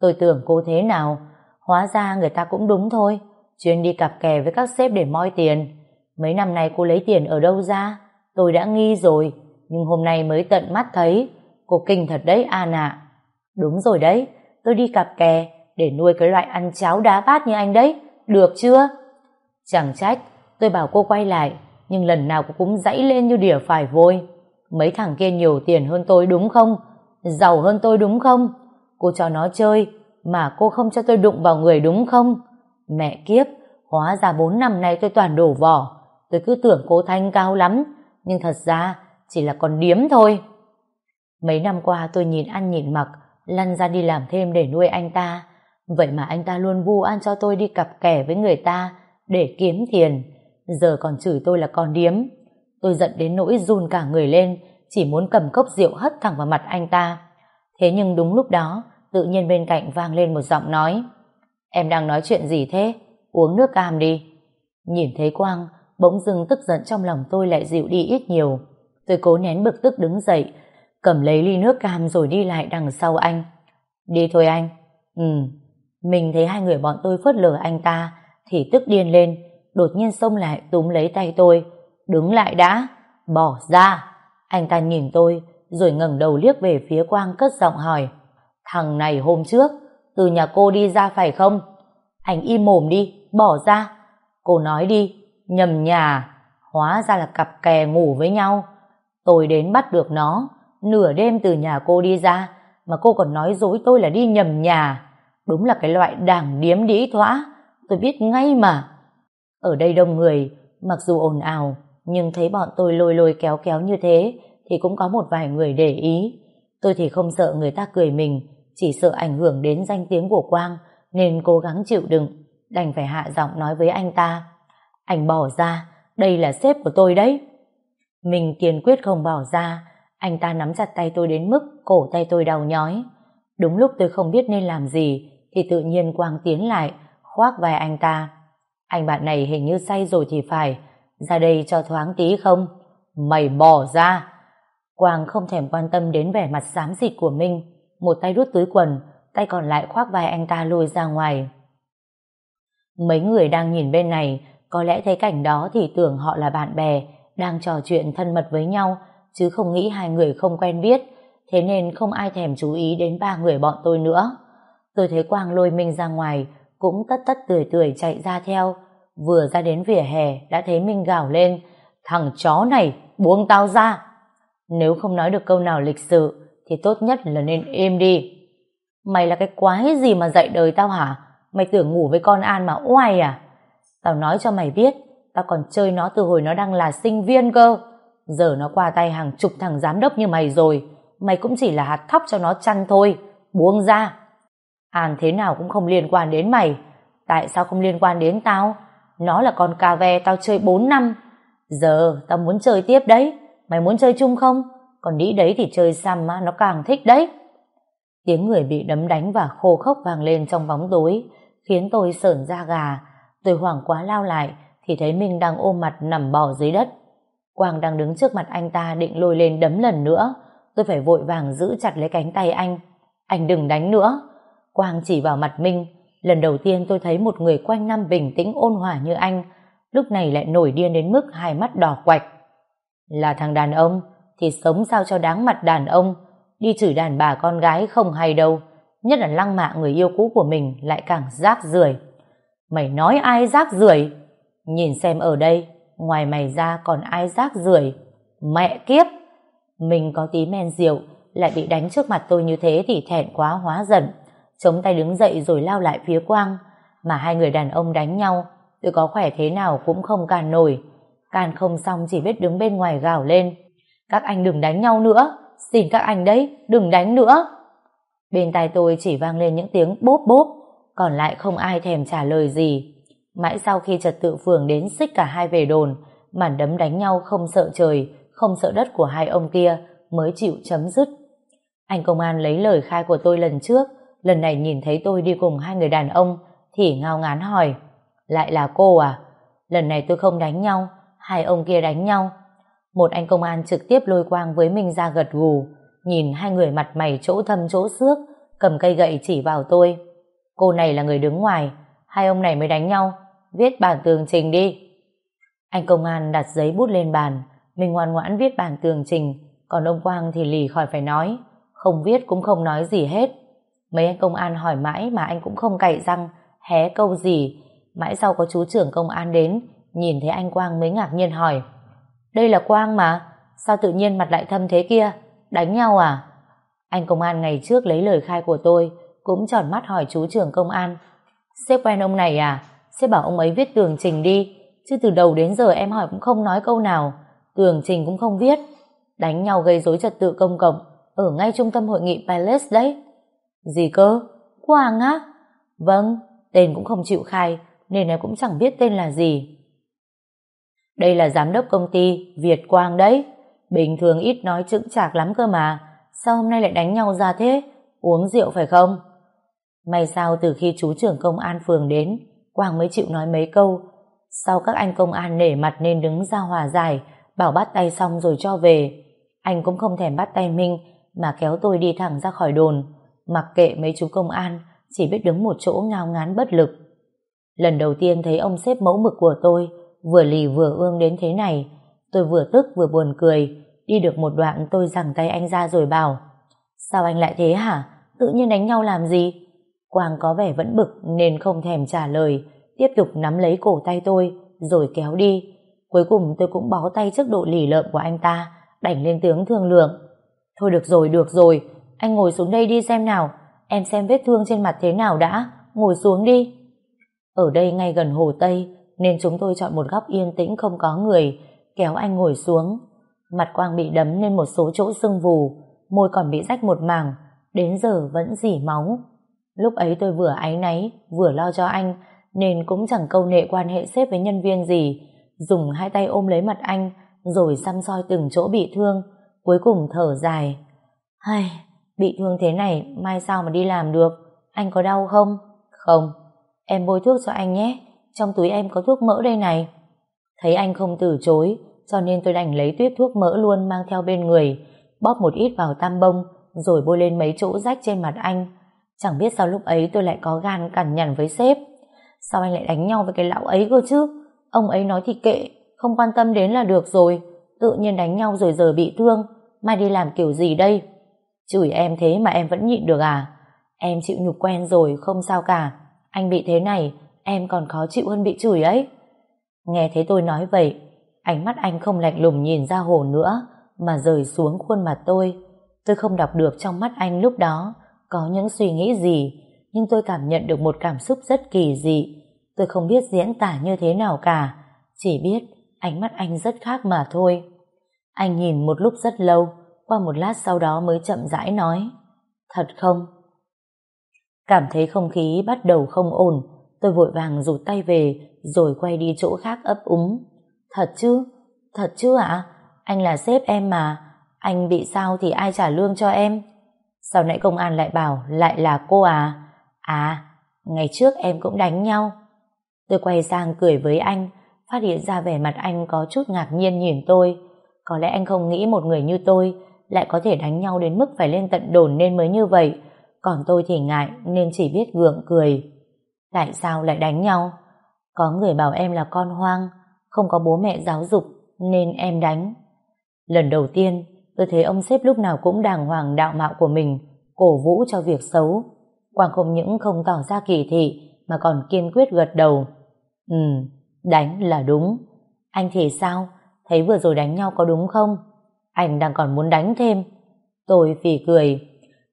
Tôi tưởng cô thế nào, hóa ra người ta cũng đúng thôi. Chuyên đi cặp kè với các sếp để moi tiền. Mấy năm nay cô lấy tiền ở đâu ra? Tôi đã nghi rồi, nhưng hôm nay mới tận mắt thấy. Cô kinh thật đấy An ạ. Đúng rồi đấy, tôi đi cặp kè để nuôi cái loại ăn cháo đá bát như anh đấy. Được chưa? Chẳng trách, tôi bảo cô quay lại, nhưng lần nào cô cũng dãy lên như đỉa phải vôi. Mấy thằng kia nhiều tiền hơn tôi đúng không? Giàu hơn tôi đúng không? Cô cho nó chơi, mà cô không cho tôi đụng vào người đúng không? Mẹ kiếp, hóa ra bốn năm nay tôi toàn đổ vỏ. Tôi cứ tưởng cô Thanh cao lắm, nhưng thật ra chỉ là con điếm thôi. Mấy năm qua tôi nhìn ăn nhìn mặc, lăn ra đi làm thêm để nuôi anh ta. Vậy mà anh ta luôn vu ăn cho tôi đi cặp kè với người ta để kiếm tiền. Giờ còn chửi tôi là con điếm. Tôi giận đến nỗi run cả người lên, chỉ muốn cầm cốc rượu hất thẳng vào mặt anh ta. Thế nhưng đúng lúc đó, tự nhiên bên cạnh vang lên một giọng nói. Em đang nói chuyện gì thế? Uống nước cam đi. Nhìn thấy Quang, bỗng dưng tức giận trong lòng tôi lại dịu đi ít nhiều. Tôi cố nén bực tức đứng dậy, cầm lấy ly nước cam rồi đi lại đằng sau anh. Đi thôi anh. Ừ. Mình thấy hai người bọn tôi phớt lờ anh ta, thì tức điên lên, đột nhiên xông lại túm lấy tay tôi. Đứng lại đã, bỏ ra. Anh ta nhìn tôi, rồi ngẩng đầu liếc về phía Quang cất giọng hỏi. Thằng này hôm trước, từ nhà cô đi ra phải không? Anh im mồm đi, bỏ ra. Cô nói đi, nhầm nhà, hóa ra là cặp kè ngủ với nhau. Tôi đến bắt được nó, nửa đêm từ nhà cô đi ra, mà cô còn nói dối tôi là đi nhầm nhà. Đúng là cái loại đảng điếm đĩ thoã tôi biết ngay mà. Ở đây đông người, mặc dù ồn ào, nhưng thấy bọn tôi lôi lôi kéo kéo như thế, thì cũng có một vài người để ý. Tôi thì không sợ người ta cười mình, chỉ sợ ảnh hưởng đến danh tiếng của Quang, nên cố gắng chịu đựng, đành phải hạ giọng nói với anh ta. Anh bỏ ra, đây là sếp của tôi đấy. Mình kiên quyết không bỏ ra, anh ta nắm chặt tay tôi đến mức cổ tay tôi đau nhói. Đúng lúc tôi không biết nên làm gì, thì tự nhiên Quang tiến lại, khoác vai anh ta. Anh bạn này hình như say rồi thì phải, ra đây cho thoáng tí không? Mày bỏ ra! Quang không thèm quan tâm đến vẻ mặt xám xịt của Minh, một tay rút túi quần, tay còn lại khoác vai anh ta lôi ra ngoài. Mấy người đang nhìn bên này, có lẽ thấy cảnh đó thì tưởng họ là bạn bè, đang trò chuyện thân mật với nhau, chứ không nghĩ hai người không quen biết, thế nên không ai thèm chú ý đến ba người bọn tôi nữa. Tôi thấy Quang lôi Minh ra ngoài, cũng tất tất tươi tươi chạy ra theo. Vừa ra đến vỉa hè, đã thấy Minh gào lên, thằng chó này, buông tao ra. Nếu không nói được câu nào lịch sự, thì tốt nhất là nên êm đi. Mày là cái quái gì mà dạy đời tao hả? Mày tưởng ngủ với con An mà oai à? Tao nói cho mày biết, tao còn chơi nó từ hồi nó đang là sinh viên cơ. Giờ nó qua tay hàng chục thằng giám đốc như mày rồi. Mày cũng chỉ là hạt thóc cho nó chăn thôi. Buông ra. An thế nào cũng không liên quan đến mày. Tại sao không liên quan đến tao? Nó là con cà ve tao chơi 4 năm. Giờ tao muốn chơi tiếp đấy. Mày muốn chơi chung không? Còn đĩ đấy thì chơi xăm á, nó càng thích đấy. Tiếng người bị đấm đánh và khô khốc vang lên trong bóng tối, khiến tôi sởn da gà. Tôi hoảng quá lao lại, thì thấy Minh đang ôm mặt nằm bò dưới đất. Quang đang đứng trước mặt anh ta định lôi lên đấm lần nữa. Tôi phải vội vàng giữ chặt lấy cánh tay anh. Anh đừng đánh nữa. Quang chỉ vào mặt Minh. Lần đầu tiên tôi thấy một người quanh năm bình tĩnh ôn hòa như anh, lúc này lại nổi điên đến mức hai mắt đỏ quạch. Là thằng đàn ông, thì sống sao cho đáng mặt đàn ông, đi chửi đàn bà con gái không hay đâu, nhất là lăng mạ người yêu cũ của mình lại càng rác rưởi. Mày nói ai rác rưởi? Nhìn xem ở đây, ngoài mày ra còn ai rác rưởi? Mẹ kiếp! Mình có tí men rượu, lại bị đánh trước mặt tôi như thế thì thẹn quá hóa giận. Chống tay đứng dậy rồi lao lại phía Quang. Mà hai người đàn ông đánh nhau, tôi có khỏe thế nào cũng không càn nổi. Càn không xong chỉ biết đứng bên ngoài gào lên. Các anh đừng đánh nhau nữa, xin các anh đấy, đừng đánh nữa. Bên tai tôi chỉ vang lên những tiếng bốp bốp, còn lại không ai thèm trả lời gì. Mãi sau khi trật tự phường đến xích cả hai về đồn, màn đấm đánh nhau không sợ trời, không sợ đất của hai ông kia mới chịu chấm dứt. Anh công an lấy lời khai của tôi lần trước, lần này nhìn thấy tôi đi cùng hai người đàn ông thì ngao ngán hỏi, lại là cô à? Lần này tôi không đánh nhau, hai ông kia đánh nhau. Một anh công an trực tiếp lôi quang với mình ra gật gù, nhìn hai người mặt mày chỗ thâm chỗ xước, cầm cây gậy chỉ vào tôi. Cô này là người đứng ngoài, hai ông này mới đánh nhau, viết bản tường trình đi. Anh công an đặt giấy bút lên bàn, mình ngoan ngoãn viết bản tường trình, còn ông Quang thì lì khỏi phải nói, không viết cũng không nói gì hết. Mấy anh công an hỏi mãi mà anh cũng không cậy răng, hé câu gì. Mãi sau có chú trưởng công an đến, nhìn thấy anh Quang mới ngạc nhiên hỏi. Đây là Quang mà, sao tự nhiên mặt lại thâm thế kia? Đánh nhau à? Anh công an ngày trước lấy lời khai của tôi, cũng tròn mắt hỏi chú trưởng công an. Sếp quen ông này à? Sếp bảo ông ấy viết tường trình đi, chứ từ đầu đến giờ em hỏi cũng không nói câu nào. Tường trình cũng không viết. Đánh nhau gây rối trật tự công cộng, ở ngay trung tâm hội nghị Palace đấy. Gì cơ? Quang á? Vâng, tên cũng không chịu khai, nên em cũng chẳng biết tên là gì. Đây là giám đốc công ty Việt Quang đấy. Bình thường ít nói chững chạc lắm cơ mà. Sao hôm nay lại đánh nhau ra thế? Uống rượu phải không? May sao từ khi chú trưởng công an phường đến, Quang mới chịu nói mấy câu. Sau các anh công an nể mặt nên đứng ra hòa giải, bảo bắt tay xong rồi cho về. Anh cũng không thèm bắt tay Minh mà kéo tôi đi thẳng ra khỏi đồn. Mặc kệ mấy chú công an, chỉ biết đứng một chỗ ngao ngán bất lực. Lần đầu tiên thấy ông xếp mẫu mực của tôi, vừa lì vừa ương đến thế này, tôi vừa tức vừa buồn cười, đi được một đoạn tôi giằng tay anh ra rồi bảo, sao anh lại thế hả? Tự nhiên đánh nhau làm gì? Quang có vẻ vẫn bực nên không thèm trả lời, tiếp tục nắm lấy cổ tay tôi, rồi kéo đi. Cuối cùng tôi cũng bó tay trước độ lì lợm của anh ta, đành lên tướng thương lượng. Thôi được rồi, được rồi, anh ngồi xuống đây đi xem nào, em xem vết thương trên mặt thế nào đã, ngồi xuống đi. Ở đây ngay gần Hồ Tây, nên chúng tôi chọn một góc yên tĩnh không có người, kéo anh ngồi xuống. Mặt Quang bị đấm nên một số chỗ sưng vù, môi còn bị rách một mảng, đến giờ vẫn dỉ máu. Lúc ấy tôi vừa áy náy, vừa lo cho anh, nên cũng chẳng câu nệ quan hệ xếp với nhân viên gì. Dùng hai tay ôm lấy mặt anh, rồi xăm soi từng chỗ bị thương, cuối cùng thở dài. Hay, bị thương thế này, mai sao mà đi làm được? Anh có đau không? Không, em bôi thuốc cho anh nhé, trong túi em có thuốc mỡ đây này. Thấy anh không từ chối, cho nên tôi đành lấy tuyết thuốc mỡ luôn mang theo bên người, bóp một ít vào tam bông, rồi bôi lên mấy chỗ rách trên mặt anh. Chẳng biết sao lúc ấy tôi lại có gan cằn nhằn với sếp. Sao anh lại đánh nhau với cái lão ấy cơ chứ? Ông ấy nói thì kệ, không quan tâm đến là được rồi. Tự nhiên đánh nhau rồi giờ bị thương, mai đi làm kiểu gì đây? Chửi em thế mà em vẫn nhịn được à? Em chịu nhục quen rồi, không sao cả. Anh bị thế này, em còn khó chịu hơn bị chửi ấy. Nghe thấy tôi nói vậy, ánh mắt anh không lạnh lùng nhìn ra hồ nữa, mà rời xuống khuôn mặt tôi. Tôi không đọc được trong mắt anh lúc đó có những suy nghĩ gì, nhưng tôi cảm nhận được một cảm xúc rất kỳ dị. Tôi không biết diễn tả như thế nào cả, chỉ biết ánh mắt anh rất khác mà thôi. Anh nhìn một lúc rất lâu, qua một lát sau đó mới chậm rãi nói. Thật không? Cảm thấy không khí bắt đầu không ổn, tôi vội vàng rụt tay về, rồi quay đi chỗ khác ấp úng. Thật chứ? Thật chứ ạ? Anh là sếp em mà, anh bị sao thì ai trả lương cho em? Sau nãy công an lại bảo lại là cô à? À, ngày trước em cũng đánh nhau. Tôi quay sang cười với anh, phát hiện ra vẻ mặt anh có chút ngạc nhiên nhìn tôi. Có lẽ anh không nghĩ một người như tôi lại có thể đánh nhau đến mức phải lên tận đồn nên mới như vậy. Còn tôi thì ngại nên chỉ biết gượng cười. Tại sao lại đánh nhau? Có người bảo em là con hoang, không có bố mẹ giáo dục nên em đánh. Lần đầu tiên tôi thấy ông sếp lúc nào cũng đàng hoàng đạo mạo của mình, cổ vũ cho việc xấu. Quang không những không tỏ ra kỳ thị mà còn kiên quyết gật đầu. Ừ, đánh là đúng. Anh thì sao? Thấy vừa rồi đánh nhau có đúng không? Anh đang còn muốn đánh thêm. Tôi phì cười.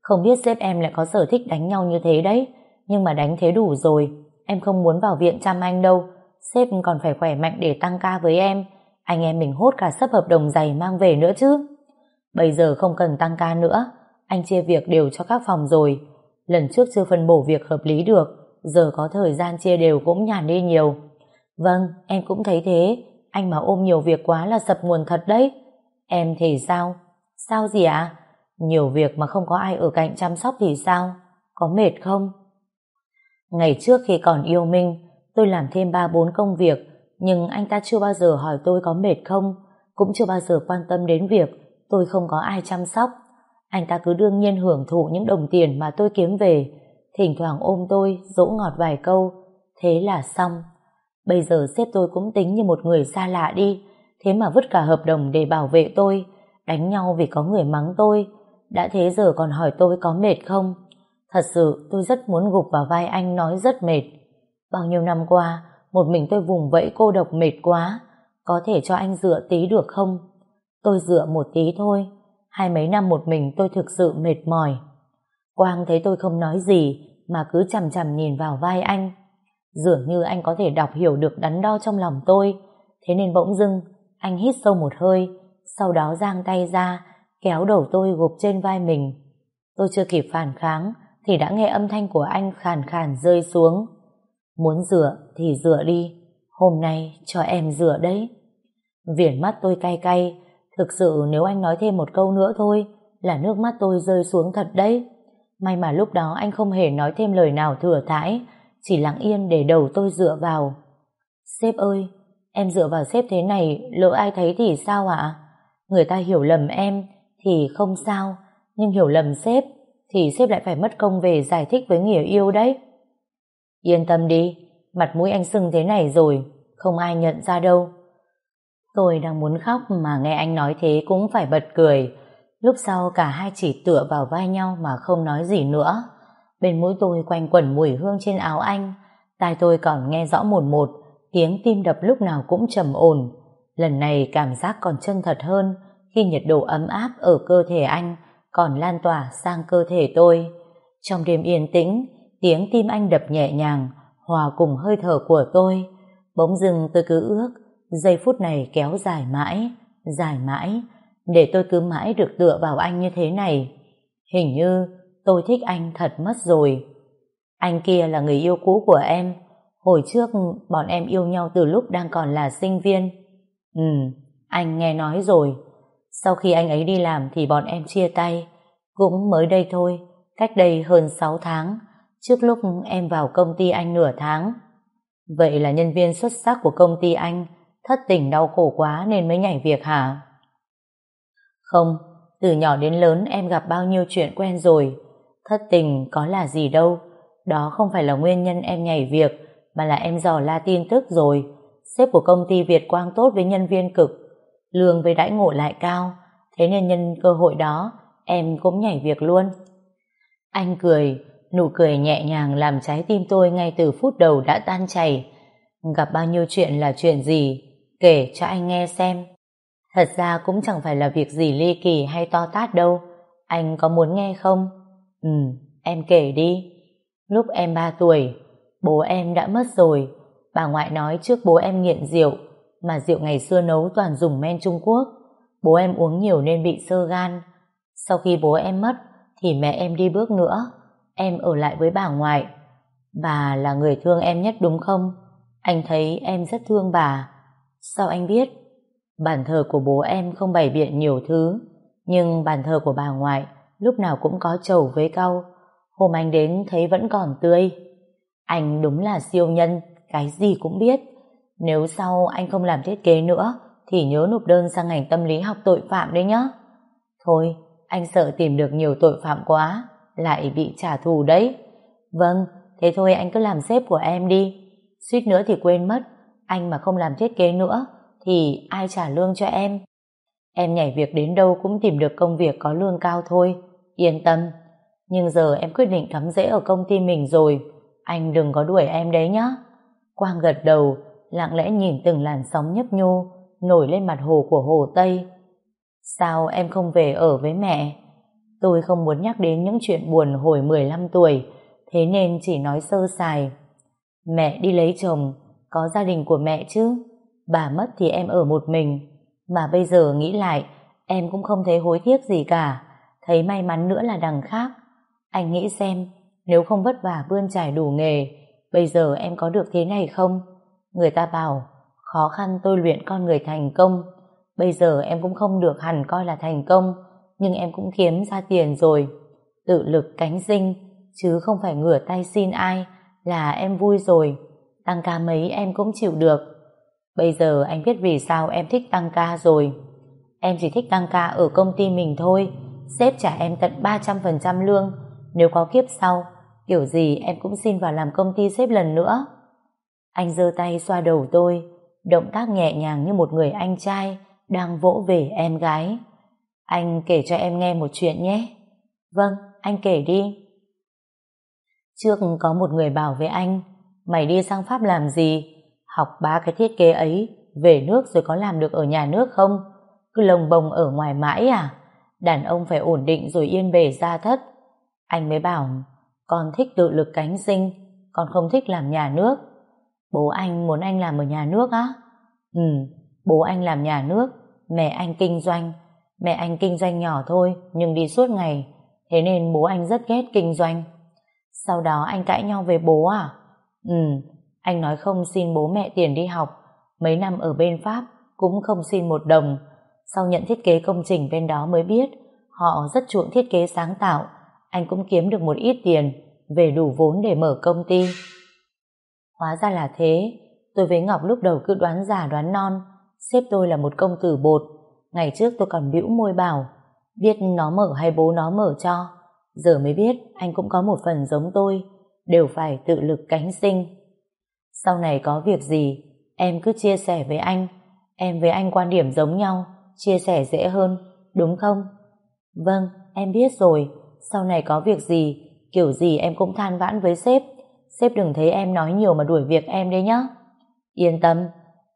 Không biết sếp em lại có sở thích đánh nhau như thế đấy. Nhưng mà đánh thế đủ rồi. Em không muốn vào viện chăm anh đâu. Sếp còn phải khỏe mạnh để tăng ca với em. Anh em mình hốt cả sấp hợp đồng giày mang về nữa chứ. Bây giờ không cần tăng ca nữa. anh chia việc đều cho các phòng rồi. Lần trước chưa phân bổ việc hợp lý được, giờ có thời gian chia đều cũng nhàn đi nhiều. Vâng, em cũng thấy thế. Anh mà ôm nhiều việc quá là sập nguồn thật đấy. Em thì sao? Sao gì ạ? Nhiều việc mà không có ai ở cạnh chăm sóc thì sao? Có mệt không? Ngày trước khi còn yêu Minh, tôi làm thêm 3-4 công việc, nhưng anh ta chưa bao giờ hỏi tôi có mệt không, cũng chưa bao giờ quan tâm đến việc tôi không có ai chăm sóc. Anh ta cứ đương nhiên hưởng thụ những đồng tiền mà tôi kiếm về, thỉnh thoảng ôm tôi, dỗ ngọt vài câu, thế là xong. Bây giờ sếp tôi cũng tính như một người xa lạ đi, thế mà vứt cả hợp đồng để bảo vệ tôi, đánh nhau vì có người mắng tôi, đã thế giờ còn hỏi tôi có mệt không? Thật sự tôi rất muốn gục vào vai anh nói rất mệt. Bao nhiêu năm qua, một mình tôi vùng vẫy cô độc mệt quá, có thể cho anh dựa tí được không? Tôi dựa một tí thôi, hai mấy năm một mình tôi thực sự mệt mỏi. Quang thấy tôi không nói gì mà cứ chằm chằm nhìn vào vai anh. Dường như anh có thể đọc hiểu được đắn đo trong lòng tôi, thế nên bỗng dưng anh hít sâu một hơi, sau đó giang tay ra, kéo đầu tôi gục trên vai mình. Tôi chưa kịp phản kháng, thì đã nghe âm thanh của anh khàn khàn rơi xuống. Muốn rửa thì rửa đi, hôm nay cho em rửa đấy. Viển mắt tôi cay cay, thực sự nếu anh nói thêm một câu nữa thôi là nước mắt tôi rơi xuống thật đấy. May mà lúc đó anh không hề nói thêm lời nào thừa thãi, chỉ lặng yên để đầu tôi dựa vào. Sếp ơi, em dựa vào sếp thế này, lỡ ai thấy thì sao ạ? Người ta hiểu lầm em thì không sao, nhưng hiểu lầm sếp thì sếp lại phải mất công về giải thích với nghĩa yêu đấy. Yên tâm đi, mặt mũi anh sưng thế này rồi, không ai nhận ra đâu. Tôi đang muốn khóc mà nghe anh nói thế cũng phải bật cười. Lúc sau cả hai chỉ tựa vào vai nhau mà không nói gì nữa. Bên mũi tôi quanh quẩn mùi hương trên áo anh, tai tôi còn nghe rõ một một, tiếng tim đập lúc nào cũng trầm ổn. Lần này cảm giác còn chân thật hơn khi nhiệt độ ấm áp ở cơ thể anh còn lan tỏa sang cơ thể tôi. Trong đêm yên tĩnh, tiếng tim anh đập nhẹ nhàng, hòa cùng hơi thở của tôi. Bỗng dưng tôi cứ ước, giây phút này kéo dài mãi, dài mãi, để tôi cứ mãi được tựa vào anh như thế này. Hình như tôi thích anh thật mất rồi. Anh kia là người yêu cũ của em. Hồi trước bọn em yêu nhau từ lúc đang còn là sinh viên. Ừ, anh nghe nói rồi. Sau khi anh ấy đi làm thì bọn em chia tay. Cũng mới đây thôi, cách đây hơn 6 tháng, trước lúc em vào công ty anh nửa tháng. Vậy là nhân viên xuất sắc của công ty anh thất tình đau khổ quá nên mới nhảy việc hả? Không, từ nhỏ đến lớn em gặp bao nhiêu chuyện quen rồi. Thất tình có là gì đâu. Đó không phải là nguyên nhân em nhảy việc, mà là em dò la tin tức rồi. Sếp của công ty Việt Quang tốt với nhân viên cực, lương với đãi ngộ lại cao, thế nên nhân cơ hội đó em cũng nhảy việc luôn. Anh cười, nụ cười nhẹ nhàng làm trái tim tôi ngay từ phút đầu đã tan chảy. Gặp bao nhiêu chuyện là chuyện gì, kể cho anh nghe xem. Thật ra cũng chẳng phải là việc gì ly kỳ hay to tát đâu. Anh có muốn nghe không? Ừ, em kể đi. Lúc em 3 tuổi, bố em đã mất rồi. Bà ngoại nói trước bố em nghiện rượu, mà rượu ngày xưa nấu toàn dùng men Trung Quốc. Bố em uống nhiều nên bị sơ gan. Sau khi bố em mất, thì mẹ em đi bước nữa. Em ở lại với bà ngoại. Bà là người thương em nhất đúng không? Anh thấy em rất thương bà. Sao anh biết? Bàn thờ của bố em không bày biện nhiều thứ, nhưng bàn thờ của bà ngoại lúc nào cũng có trầu với cau. Hôm anh đến thấy vẫn còn tươi. Anh đúng là siêu nhân, cái gì cũng biết. Nếu sau anh không làm thiết kế nữa, thì nhớ nộp đơn sang ngành tâm lý học tội phạm đấy nhá. Thôi, anh sợ tìm được nhiều tội phạm quá, lại bị trả thù đấy. Vâng, thế thôi anh cứ làm sếp của em đi. Suýt nữa thì quên mất, anh mà không làm thiết kế nữa, thì ai trả lương cho em? Em nhảy việc đến đâu cũng tìm được công việc có lương cao thôi, yên tâm. Nhưng giờ em quyết định cắm rễ ở công ty mình rồi, anh đừng có đuổi em đấy nhá. Quang gật đầu, lặng lẽ nhìn từng làn sóng nhấp nhô, nổi lên mặt hồ của hồ Tây. Sao em không về ở với mẹ? Tôi không muốn nhắc đến những chuyện buồn hồi 15 tuổi, thế nên chỉ nói sơ sài. Mẹ đi lấy chồng, có gia đình của mẹ chứ? Bà mất thì em ở một mình, mà bây giờ nghĩ lại, em cũng không thấy hối tiếc gì cả. thấy may mắn nữa là đằng khác. Anh nghĩ xem, nếu không vất vả bươn trải đủ nghề, bây giờ em có được thế này không? Người ta bảo, khó khăn tôi luyện con người thành công. Bây giờ em cũng không được hẳn coi là thành công, nhưng em cũng kiếm ra tiền rồi. Tự lực cánh sinh, chứ không phải ngửa tay xin ai, là em vui rồi. Tăng ca mấy em cũng chịu được. Bây giờ anh biết vì sao em thích tăng ca rồi. Em chỉ thích tăng ca ở công ty mình thôi. Sếp trả em tận 300% lương. Nếu có kiếp sau, kiểu gì em cũng xin vào làm công ty sếp lần nữa. Anh giơ tay xoa đầu tôi, động tác nhẹ nhàng như một người anh trai đang vỗ về em gái. Anh kể cho em nghe một chuyện nhé. Vâng, anh kể đi. Trước có một người bảo với anh, mày đi sang Pháp làm gì? Học ba cái thiết kế ấy, về nước rồi có làm được ở nhà nước không? Cứ lồng bồng ở ngoài mãi à? Đàn ông phải ổn định rồi yên bề ra thất. Anh mới bảo, con thích tự lực cánh sinh, con không thích làm nhà nước. Bố anh muốn anh làm ở nhà nước á? Ừ, bố anh làm nhà nước, mẹ anh kinh doanh. Mẹ anh kinh doanh nhỏ thôi, nhưng đi suốt ngày. Thế nên bố anh rất ghét kinh doanh. Sau đó anh cãi nhau về bố à? Ừ, anh nói không xin bố mẹ tiền đi học. Mấy năm ở bên Pháp cũng không xin một đồng. Sau nhận thiết kế công trình bên đó mới biết họ rất chuộng thiết kế sáng tạo. Anh cũng kiếm được một ít tiền về đủ vốn để mở công ty. Hóa ra là thế. Tôi với Ngọc lúc đầu cứ đoán giả đoán non. xếp tôi là một công tử bột. Ngày trước tôi còn bĩu môi bảo biết nó mở hay bố nó mở cho. Giờ mới biết anh cũng có một phần giống tôi, đều phải tự lực cánh sinh. Sau này có việc gì, em cứ chia sẻ với anh. Em với anh quan điểm giống nhau, chia sẻ dễ hơn, đúng không? Vâng, em biết rồi. Sau này có việc gì, kiểu gì em cũng than vãn với sếp. Sếp đừng thấy em nói nhiều mà đuổi việc em đấy nhá. Yên tâm,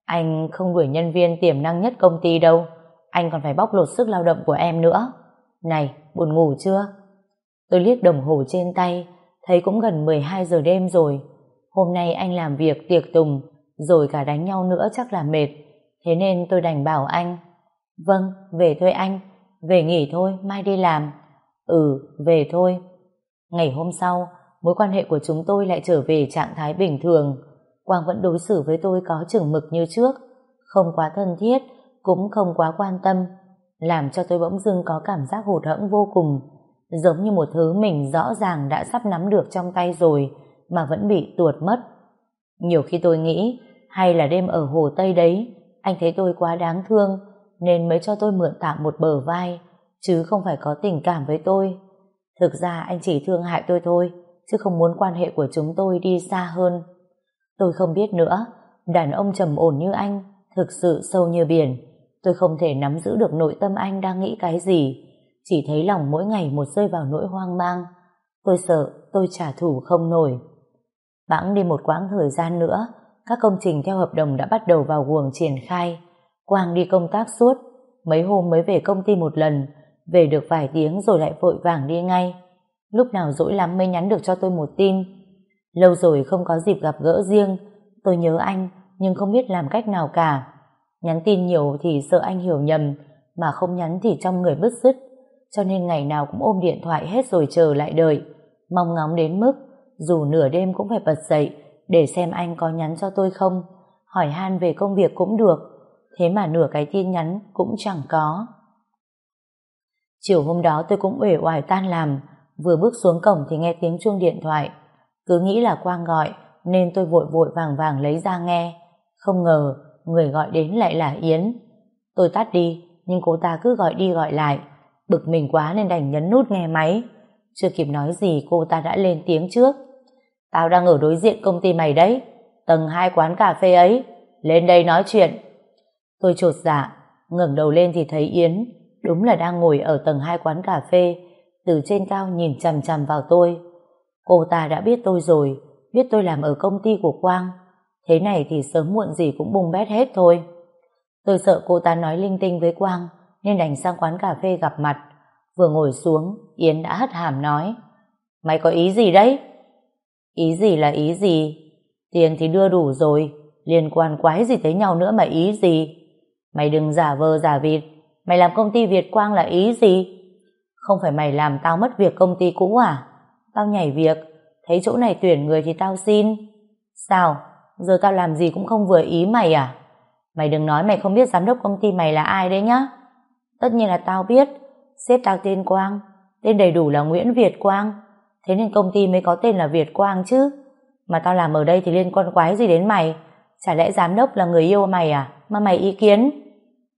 anh không đuổi nhân viên tiềm năng nhất công ty đâu. Anh còn phải bóc lột sức lao động của em nữa. Này, buồn ngủ chưa? Tôi liếc đồng hồ trên tay, thấy cũng gần 12 giờ đêm rồi. Hôm nay anh làm việc tiệc tùng, rồi cả đánh nhau nữa chắc là mệt. Thế nên tôi đành bảo anh. Vâng, về thôi anh. Về nghỉ thôi, mai đi làm. Ừ, về thôi. Ngày hôm sau, mối quan hệ của chúng tôi lại trở về trạng thái bình thường. Quang vẫn đối xử với tôi có chừng mực như trước, không quá thân thiết, cũng không quá quan tâm, làm cho tôi bỗng dưng có cảm giác hụt hẫng vô cùng giống như một thứ mình rõ ràng đã sắp nắm được trong tay rồi mà vẫn bị tuột mất. Nhiều khi tôi nghĩ hay là đêm ở Hồ Tây đấy anh thấy tôi quá đáng thương nên mới cho tôi mượn tạm một bờ vai chứ không phải có tình cảm với tôi. Thực ra anh chỉ thương hại tôi thôi chứ không muốn quan hệ của chúng tôi đi xa hơn. Tôi không biết nữa đàn ông trầm ổn như anh thực sự sâu như biển tôi không thể nắm giữ được nội tâm anh đang nghĩ cái gì chỉ thấy lòng mỗi ngày một rơi vào nỗi hoang mang. Tôi sợ tôi trả thù không nổi. Bẵng đi một quãng thời gian nữa, các công trình theo hợp đồng đã bắt đầu vào guồng triển khai. Quang đi công tác suốt, mấy hôm mới về công ty một lần, về được vài tiếng rồi lại vội vàng đi ngay. Lúc nào dỗi lắm mới nhắn được cho tôi một tin. Lâu rồi không có dịp gặp gỡ riêng, tôi nhớ anh nhưng không biết làm cách nào cả. Nhắn tin nhiều thì sợ anh hiểu nhầm, mà không nhắn thì trong người bứt rứt cho nên ngày nào cũng ôm điện thoại hết rồi chờ lại đợi, mong ngóng đến mức dù nửa đêm cũng phải bật dậy để xem anh có nhắn cho tôi không, hỏi han về công việc cũng được, thế mà nửa cái tin nhắn cũng chẳng có. Chiều hôm đó tôi cũng uể oải tan làm, vừa bước xuống cổng thì nghe tiếng chuông điện thoại, cứ nghĩ là Quang gọi nên tôi vội vội vàng vàng lấy ra nghe, không ngờ người gọi đến lại là Yến. Tôi tắt đi, nhưng cô ta cứ gọi đi gọi lại, Bực mình quá nên đành nhấn nút nghe máy. Chưa kịp nói gì cô ta đã lên tiếng trước. Tao đang ở đối diện công ty mày đấy. Tầng hai quán cà phê ấy. Lên đây nói chuyện. Tôi trột dạ, ngẩng đầu lên thì thấy Yến. Đúng là đang ngồi ở tầng hai quán cà phê. Từ trên cao nhìn chằm chằm vào tôi. Cô ta đã biết tôi rồi. Biết tôi làm ở công ty của Quang. Thế này thì sớm muộn gì cũng bung bét hết thôi. Tôi sợ cô ta nói linh tinh với Quang nên đành sang quán cà phê gặp mặt. Vừa ngồi xuống, Yến đã hất hàm nói Mày có ý gì đấy? Ý gì là ý gì? Tiền thì đưa đủ rồi, liên quan quái gì tới nhau nữa mà ý gì? Mày đừng giả vờ giả vịt, mày làm công ty Việt Quang là ý gì? Không phải mày làm tao mất việc công ty cũ à? Tao nhảy việc, thấy chỗ này tuyển người thì tao xin. Sao? Giờ tao làm gì cũng không vừa ý mày à? Mày đừng nói mày không biết giám đốc công ty mày là ai đấy nhá. Tất nhiên là tao biết, sếp tao tên Quang, tên đầy đủ là Nguyễn Việt Quang. Thế nên công ty mới có tên là Việt Quang chứ. Mà tao làm ở đây thì liên quan quái gì đến mày? Chả lẽ giám đốc là người yêu mày à? Mà mày ý kiến?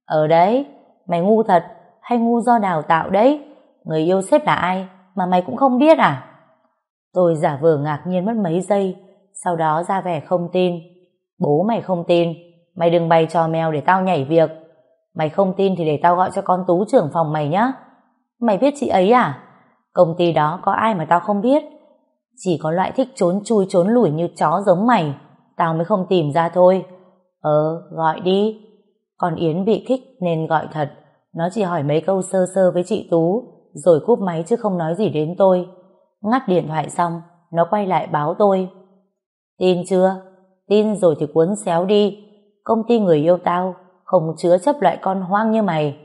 Ở đấy, mày ngu thật hay ngu do đào tạo đấy? Người yêu sếp là ai mà mày cũng không biết à? Tôi giả vờ ngạc nhiên mất mấy giây, sau đó ra vẻ không tin. Bố mày không tin, mày đừng bày trò mèo để tao nhảy việc. Mày không tin thì để tao gọi cho con tú trưởng phòng mày nhá. Mày biết chị ấy à? Công ty đó có ai mà tao không biết. Chỉ có loại thích trốn chui trốn lủi như chó giống mày, tao mới không tìm ra thôi. Ờ, gọi đi còn Yến bị kích nên gọi thật. Nó chỉ hỏi mấy câu sơ sơ với chị Tú, rồi cúp máy chứ không nói gì đến tôi. Ngắt điện thoại xong, nó quay lại báo tôi. Tin chưa? Tin rồi thì cuốn xéo đi. Công ty người yêu tao không chứa chấp loại con hoang như mày.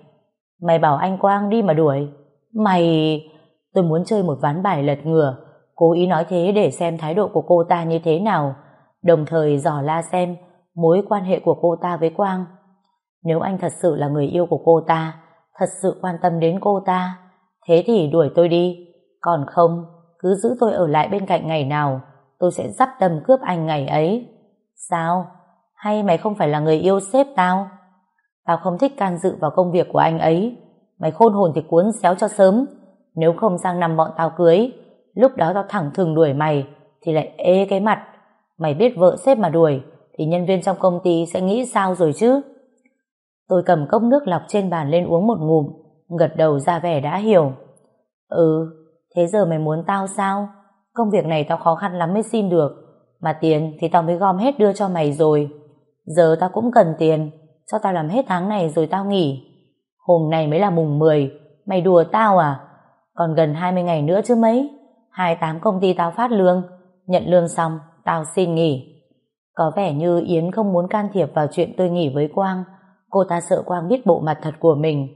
Mày bảo anh Quang đi mà đuổi. Mày... Tôi muốn chơi một ván bài lật ngửa, cố ý nói thế để xem thái độ của cô ta như thế nào, đồng thời dò la xem mối quan hệ của cô ta với Quang. Nếu anh thật sự là người yêu của cô ta, thật sự quan tâm đến cô ta, thế thì đuổi tôi đi. Còn không, cứ giữ tôi ở lại bên cạnh ngày nào, tôi sẽ dắp tâm cướp anh ngày ấy. Sao? Hay mày không phải là người yêu sếp tao? Tao không thích can dự vào công việc của anh ấy. Mày khôn hồn thì cuốn xéo cho sớm. Nếu không sang năm bọn tao cưới, lúc đó tao thẳng thường đuổi mày, thì lại ê cái mặt. Mày biết vợ sếp mà đuổi, thì nhân viên trong công ty sẽ nghĩ sao rồi chứ? Tôi cầm cốc nước lọc trên bàn lên uống một ngụm, gật đầu ra vẻ đã hiểu. Ừ, thế giờ mày muốn tao sao? Công việc này tao khó khăn lắm mới xin được, mà tiền thì tao mới gom hết đưa cho mày rồi. Giờ tao cũng cần tiền, cho tao làm hết tháng này rồi tao nghỉ. Hôm nay mới là mùng 10, mày đùa tao à? Còn gần 20 ngày nữa chứ mấy. 28 công ty tao phát lương, nhận lương xong, tao xin nghỉ. Có vẻ như Yến không muốn can thiệp vào chuyện tôi nghỉ với Quang, Cô ta sợ Quang biết bộ mặt thật của mình.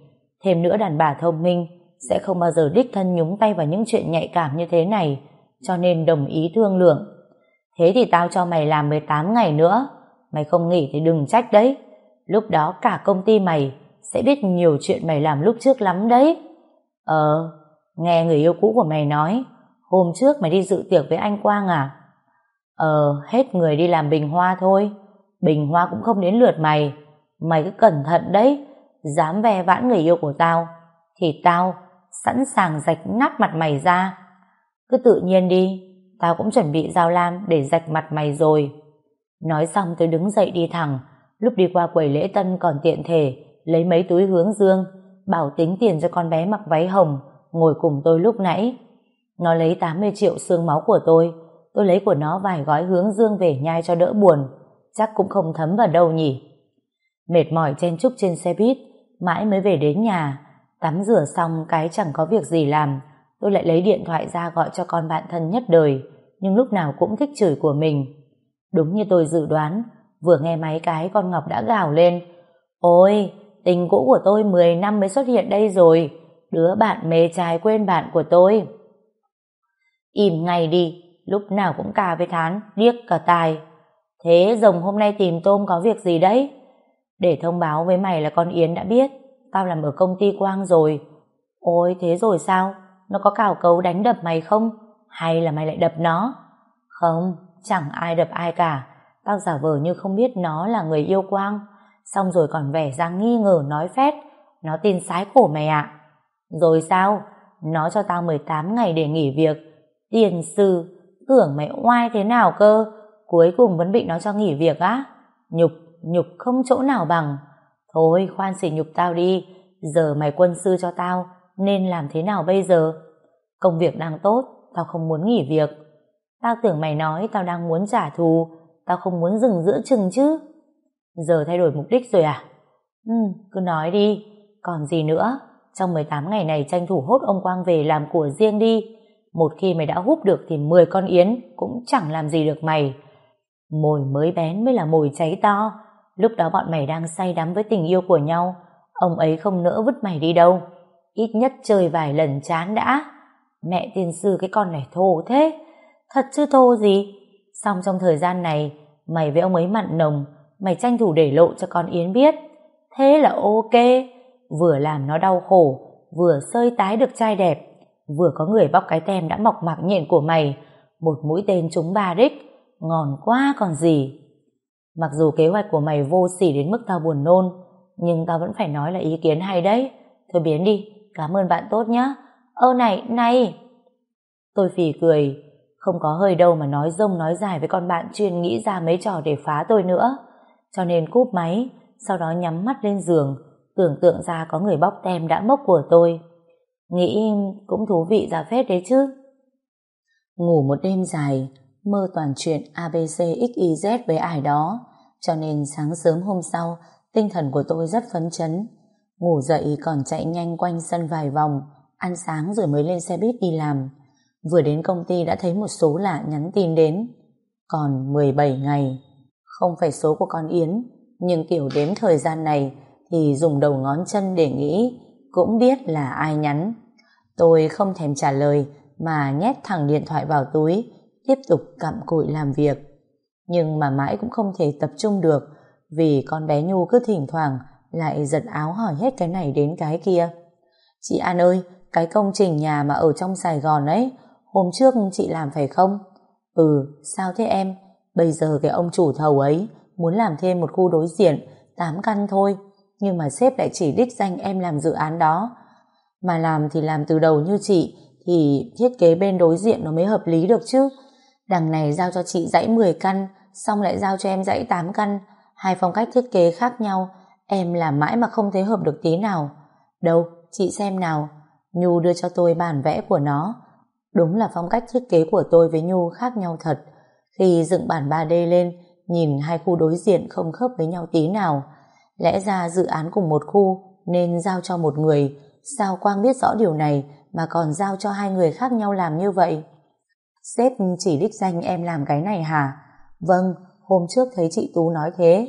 Thêm nữa đàn bà thông minh sẽ không bao giờ đích thân nhúng tay vào những chuyện nhạy cảm như thế này, cho nên đồng ý thương lượng. Thế thì tao cho mày làm 18 ngày nữa, mày không nghỉ thì đừng trách đấy. Lúc đó cả công ty mày sẽ biết nhiều chuyện mày làm lúc trước lắm đấy. Ờ, nghe người yêu cũ của mày nói, hôm trước mày đi dự tiệc với anh Quang à? Ờ, hết người đi làm bình hoa thôi. Bình hoa cũng không đến lượt mày. Mày cứ cẩn thận đấy, dám ve vãn người yêu của tao, thì tao sẵn sàng rạch nát mặt mày ra. Cứ tự nhiên đi, tao cũng chuẩn bị dao lam để rạch mặt mày rồi. Nói xong tôi đứng dậy đi thẳng, lúc đi qua quầy lễ tân còn tiện thể, lấy mấy túi hướng dương, bảo tính tiền cho con bé mặc váy hồng, ngồi cùng tôi lúc nãy. Nó lấy 80 triệu xương máu của tôi, tôi lấy của nó vài gói hướng dương về nhai cho đỡ buồn, chắc cũng không thấm vào đâu nhỉ. Mệt mỏi chen chúc trên xe buýt, mãi mới về đến nhà. Tắm rửa xong cái chẳng có việc gì làm, tôi lại lấy điện thoại ra gọi cho con bạn thân nhất đời, nhưng lúc nào cũng thích chửi của mình. Đúng như tôi dự đoán, vừa nghe máy cái con Ngọc đã gào lên. Ôi, tình cũ của tôi 10 năm mới xuất hiện đây rồi, đứa bạn mê trai quên bạn của tôi. Im ngay đi, lúc nào cũng cà với thán, điếc cả tài. Thế rồng hôm nay tìm tôm có việc gì đấy? Để thông báo với mày là con Yến đã biết. Tao làm ở công ty Quang rồi. Ôi, thế rồi sao? Nó có cào cấu đánh đập mày không? Hay là mày lại đập nó? Không, chẳng ai đập ai cả. Tao giả vờ như không biết nó là người yêu Quang. Xong rồi còn vẻ ra nghi ngờ nói phét. Nó tin sái cổ mày ạ. Rồi sao? Nó cho tao 18 ngày để nghỉ việc. Tiền sư, Tưởng mày oai thế nào cơ? Cuối cùng vẫn bị nó cho nghỉ việc á. Nhục nhục không chỗ nào bằng. Thôi khoan xỉ nhục tao đi, giờ mày quân sư cho tao, nên làm thế nào bây giờ? Công việc đang tốt, tao không muốn nghỉ việc. Tao tưởng mày nói tao đang muốn trả thù, tao không muốn dừng giữa chừng chứ. Giờ thay đổi mục đích rồi à? Ừ, cứ nói đi, còn gì nữa? Trong 18 ngày này tranh thủ hốt ông Quang về làm của riêng đi. Một khi mày đã hút được thì 10 con yến cũng chẳng làm gì được mày. Mồi mới bén mới là mồi cháy to, Lúc đó bọn mày đang say đắm với tình yêu của nhau, ông ấy không nỡ vứt mày đi đâu. ít nhất chơi vài lần chán đã. Mẹ tiên sư cái con này thô thế. Thật chứ thô gì. Xong trong thời gian này, mày với ông ấy mặn nồng, mày tranh thủ để lộ cho con Yến biết. Thế là ok. Vừa làm nó đau khổ, vừa sơi tái được trai đẹp, vừa có người bóc cái tem đã mọc mạc nhện của mày, một mũi tên trúng ba đích, ngon quá còn gì. Mặc dù kế hoạch của mày vô sỉ đến mức tao buồn nôn, nhưng tao vẫn phải nói là ý kiến hay đấy. Thôi biến đi, cảm ơn bạn tốt nhé. Ơ này, này! Tôi phì cười, không có hơi đâu mà nói rông nói dài với con bạn chuyên nghĩ ra mấy trò để phá tôi nữa. Cho nên cúp máy, sau đó nhắm mắt lên giường, tưởng tượng ra có người bóc tem đã mốc của tôi. Nghĩ cũng thú vị ra phết đấy chứ. Ngủ một đêm dài, mơ toàn chuyện ABCXYZ với ai đó, cho nên sáng sớm hôm sau, tinh thần của tôi rất phấn chấn. Ngủ dậy còn chạy nhanh quanh sân vài vòng, ăn sáng rồi mới lên xe buýt đi làm. Vừa đến công ty đã thấy một số lạ nhắn tin đến. Còn 17 ngày. Không phải số của con Yến, nhưng kiểu đếm thời gian này thì dùng đầu ngón chân để nghĩ cũng biết là ai nhắn. Tôi không thèm trả lời mà nhét thẳng điện thoại vào túi tiếp tục cặm cụi làm việc. Nhưng mà mãi cũng không thể tập trung được vì con bé Nhu cứ thỉnh thoảng lại giật áo hỏi hết cái này đến cái kia. Chị An ơi, cái công trình nhà mà ở trong Sài Gòn ấy, hôm trước chị làm phải không? Ừ, sao thế em? Bây giờ cái ông chủ thầu ấy muốn làm thêm một khu đối diện, 8 căn thôi, nhưng mà sếp lại chỉ đích danh em làm dự án đó. Mà làm thì làm từ đầu như chị, thì thiết kế bên đối diện nó mới hợp lý được chứ. Đằng này giao cho chị dãy 10 căn, xong lại giao cho em dãy 8 căn, hai phong cách thiết kế khác nhau, em làm mãi mà không thấy hợp được tí nào. Đâu, chị xem nào, Nhu đưa cho tôi bản vẽ của nó. Đúng là phong cách thiết kế của tôi với Nhu khác nhau thật. Khi dựng bản 3D lên, nhìn hai khu đối diện không khớp với nhau tí nào. Lẽ ra dự án cùng một khu nên giao cho một người, sao Quang biết rõ điều này mà còn giao cho hai người khác nhau làm như vậy? Sếp chỉ đích danh em làm cái này hả? Vâng, hôm trước thấy chị Tú nói thế.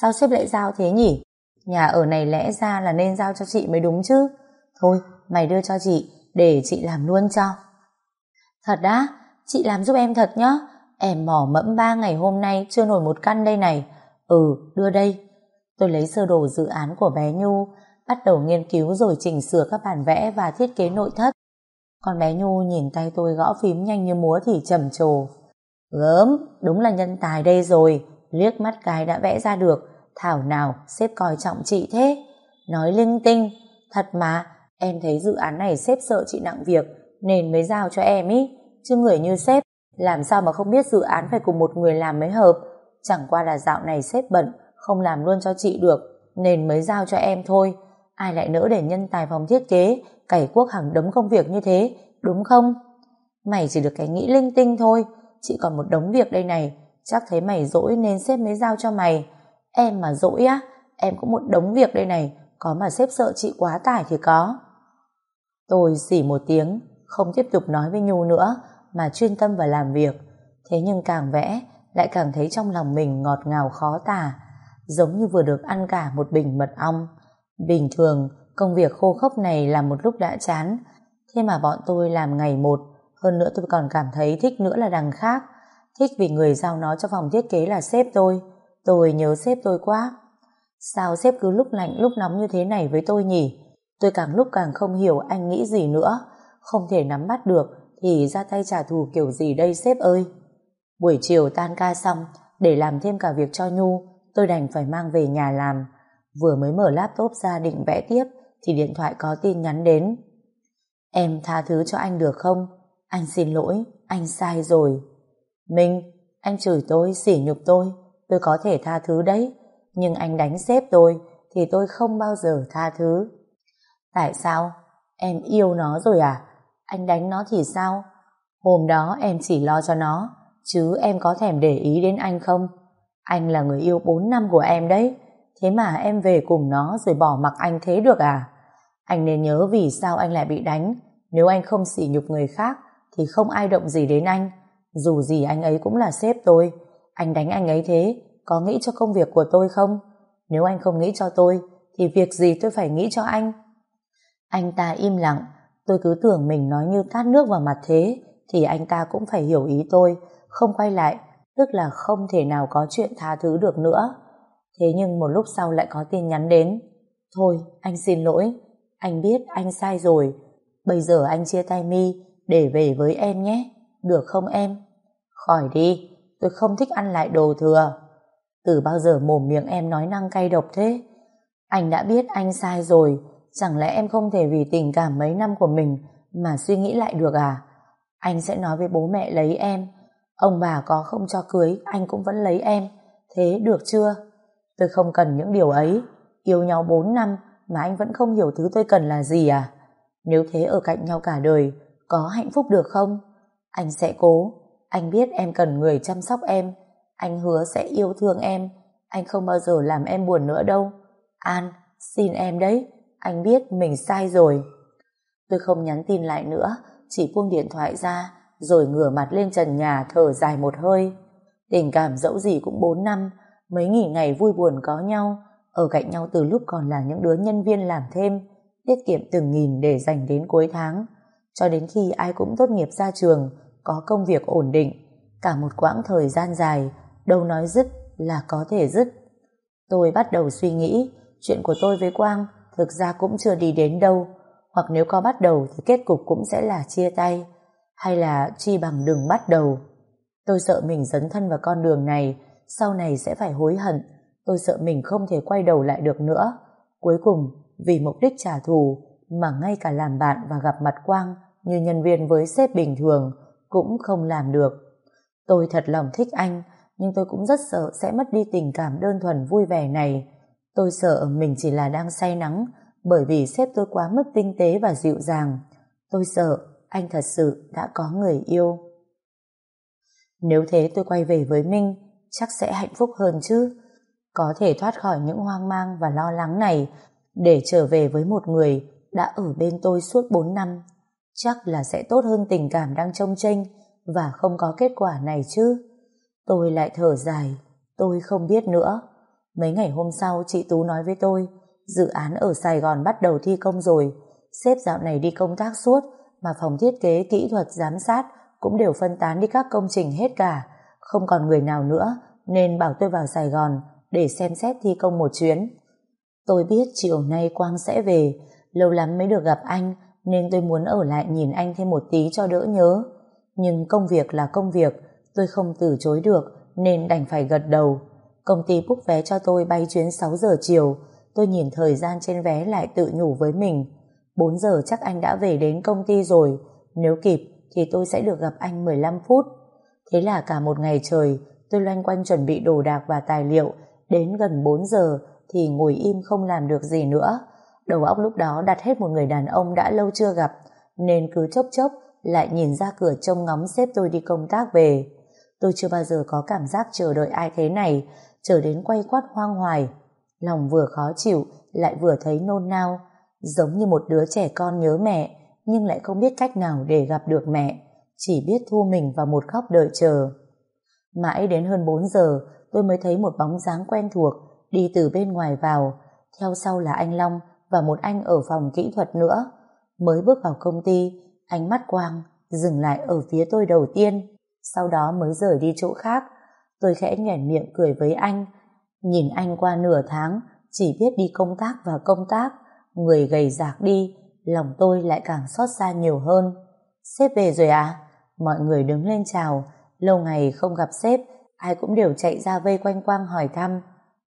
Sao sếp lại giao thế nhỉ? Nhà ở này lẽ ra là nên giao cho chị mới đúng chứ. Thôi, mày đưa cho chị, để chị làm luôn cho. Thật á, chị làm giúp em thật nhá. Em mỏ mẫm ba ngày hôm nay chưa nổi một căn đây này. Ừ, đưa đây. Tôi lấy sơ đồ dự án của bé Nhu, bắt đầu nghiên cứu rồi chỉnh sửa các bản vẽ và thiết kế nội thất. Con bé Nhu nhìn tay tôi gõ phím nhanh như múa thì trầm trồ. Gớm, đúng là nhân tài đây rồi, liếc mắt cái đã vẽ ra được, thảo nào sếp coi trọng chị thế. Nói linh tinh, thật mà, em thấy dự án này sếp sợ chị nặng việc, nên mới giao cho em ý, chứ người như sếp, làm sao mà không biết dự án phải cùng một người làm mới hợp, chẳng qua là dạo này sếp bận, không làm luôn cho chị được, nên mới giao cho em thôi. Ai lại nỡ để nhân tài phòng thiết kế, cày quốc hàng đống công việc như thế, đúng không? Mày chỉ được cái nghĩ linh tinh thôi, chị còn một đống việc đây này, chắc thấy mày dỗi nên sếp mới giao cho mày. Em mà dỗi á, em cũng một đống việc đây này, có mà sếp sợ chị quá tải thì có. Tôi xỉ một tiếng, không tiếp tục nói với Nhu nữa, mà chuyên tâm vào làm việc. Thế nhưng càng vẽ, lại càng thấy trong lòng mình ngọt ngào khó tả, giống như vừa được ăn cả một bình mật ong. Bình thường, công việc khô khốc này làm một lúc đã chán, thế mà bọn tôi làm ngày một, hơn nữa tôi còn cảm thấy thích nữa là đằng khác. Thích vì người giao nó cho phòng thiết kế là sếp tôi. Tôi nhớ sếp tôi quá. Sao sếp cứ lúc lạnh lúc nóng như thế này với tôi nhỉ? Tôi càng lúc càng không hiểu anh nghĩ gì nữa. Không thể nắm bắt được thì ra tay trả thù kiểu gì đây sếp ơi? Buổi chiều tan ca xong, để làm thêm cả việc cho Nhu, tôi đành phải mang về nhà làm. Vừa mới mở laptop ra định vẽ tiếp, thì điện thoại có tin nhắn đến. Em tha thứ cho anh được không? Anh xin lỗi, anh sai rồi. Minh, anh chửi tôi, sỉ nhục tôi, tôi có thể tha thứ đấy, nhưng anh đánh sếp tôi, thì tôi không bao giờ tha thứ. Tại sao? Em yêu nó rồi à? Anh đánh nó thì sao? Hôm đó em chỉ lo cho nó, chứ em có thèm để ý đến anh không? Anh là người yêu 4 năm của em đấy, thế mà em về cùng nó rồi bỏ mặc anh thế được à? Anh nên nhớ vì sao anh lại bị đánh, nếu anh không sỉ nhục người khác, thì không ai động gì đến anh. Dù gì anh ấy cũng là sếp tôi, anh đánh anh ấy thế, có nghĩ cho công việc của tôi không? Nếu anh không nghĩ cho tôi, thì việc gì tôi phải nghĩ cho anh? Anh ta im lặng, tôi cứ tưởng mình nói như tát nước vào mặt thế, thì anh ta cũng phải hiểu ý tôi, không quay lại, tức là không thể nào có chuyện tha thứ được nữa. Thế nhưng một lúc sau lại có tin nhắn đến. Thôi, anh xin lỗi, anh biết anh sai rồi, bây giờ anh chia tay mi để về với em nhé, được không em? Khỏi đi, tôi không thích ăn lại đồ thừa. Từ bao giờ mồm miệng em nói năng cay độc thế? Anh đã biết anh sai rồi, chẳng lẽ em không thể vì tình cảm mấy năm của mình mà suy nghĩ lại được à? Anh sẽ nói với bố mẹ lấy em. Ông bà có không cho cưới, anh cũng vẫn lấy em. Thế được chưa? Tôi không cần những điều ấy. Yêu nhau 4 năm mà anh vẫn không hiểu thứ tôi cần là gì à? Nếu thế ở cạnh nhau cả đời, có hạnh phúc được không? Anh sẽ cố. Anh biết em cần người chăm sóc em. Anh hứa sẽ yêu thương em. Anh không bao giờ làm em buồn nữa đâu. An, xin em đấy. Anh biết mình sai rồi. Tôi không nhắn tin lại nữa, chỉ buông điện thoại ra, rồi ngửa mặt lên trần nhà thở dài một hơi. Tình cảm dẫu gì cũng 4 năm, mấy nghỉ ngày vui buồn có nhau, ở cạnh nhau từ lúc còn là những đứa nhân viên làm thêm, tiết kiệm từng nghìn để dành đến cuối tháng, cho đến khi ai cũng tốt nghiệp ra trường, có công việc ổn định, cả một quãng thời gian dài, đâu nói dứt là có thể dứt. Tôi bắt đầu suy nghĩ, chuyện của tôi với Quang thực ra cũng chưa đi đến đâu, hoặc nếu có bắt đầu thì kết cục cũng sẽ là chia tay, hay là chi bằng đừng bắt đầu. Tôi sợ mình dấn thân vào con đường này, sau này sẽ phải hối hận, tôi sợ mình không thể quay đầu lại được nữa. Cuối cùng, vì mục đích trả thù, mà ngay cả làm bạn và gặp mặt Quang như nhân viên với sếp bình thường cũng không làm được. Tôi thật lòng thích anh, nhưng tôi cũng rất sợ sẽ mất đi tình cảm đơn thuần vui vẻ này. Tôi sợ mình chỉ là đang say nắng bởi vì sếp tôi quá mức tinh tế và dịu dàng. Tôi sợ anh thật sự đã có người yêu. Nếu thế tôi quay về với Minh, chắc sẽ hạnh phúc hơn chứ. Có thể thoát khỏi những hoang mang và lo lắng này để trở về với một người đã ở bên tôi suốt 4 năm. Chắc là sẽ tốt hơn tình cảm đang trông tranh và không có kết quả này chứ. Tôi lại thở dài, tôi không biết nữa. Mấy ngày hôm sau chị Tú nói với tôi dự án ở Sài Gòn bắt đầu thi công rồi. Sếp dạo này đi công tác suốt mà phòng thiết kế, kỹ thuật, giám sát cũng đều phân tán đi các công trình hết cả. Không còn người nào nữa nên bảo tôi vào Sài Gòn để xem xét thi công một chuyến. Tôi biết chiều nay Quang sẽ về, lâu lắm mới được gặp anh nên tôi muốn ở lại nhìn anh thêm một tí cho đỡ nhớ. Nhưng công việc là công việc, tôi không từ chối được nên đành phải gật đầu. Công ty búc vé cho tôi bay chuyến 6 giờ chiều, tôi nhìn thời gian trên vé lại tự nhủ với mình. 4 giờ chắc anh đã về đến công ty rồi, nếu kịp thì tôi sẽ được gặp anh 15 phút. Thế là cả một ngày trời, tôi loanh quanh chuẩn bị đồ đạc và tài liệu, đến gần 4 giờ thì ngồi im không làm được gì nữa. Đầu óc lúc đó đặt hết một người đàn ông đã lâu chưa gặp, nên cứ chốc chốc lại nhìn ra cửa trông ngóng xếp tôi đi công tác về. Tôi chưa bao giờ có cảm giác chờ đợi ai thế này, chờ đến quay quát hoang hoài. Lòng vừa khó chịu, lại vừa thấy nôn nao, giống như một đứa trẻ con nhớ mẹ, nhưng lại không biết cách nào để gặp được mẹ, chỉ biết thu mình vào một góc đợi chờ. Mãi đến hơn 4 giờ, tôi mới thấy một bóng dáng quen thuộc, đi từ bên ngoài vào, theo sau là anh Long và một anh ở phòng kỹ thuật nữa. Mới bước vào công ty, ánh mắt quang, dừng lại ở phía tôi đầu tiên, sau đó mới rời đi chỗ khác. Tôi khẽ nhoẻn miệng cười với anh, nhìn anh qua nửa tháng, chỉ biết đi công tác và công tác, người gầy rạc đi, lòng tôi lại càng xót xa nhiều hơn. Sếp về rồi à? Mọi người đứng lên chào, lâu ngày không gặp sếp, ai cũng đều chạy ra vây quanh quang hỏi thăm.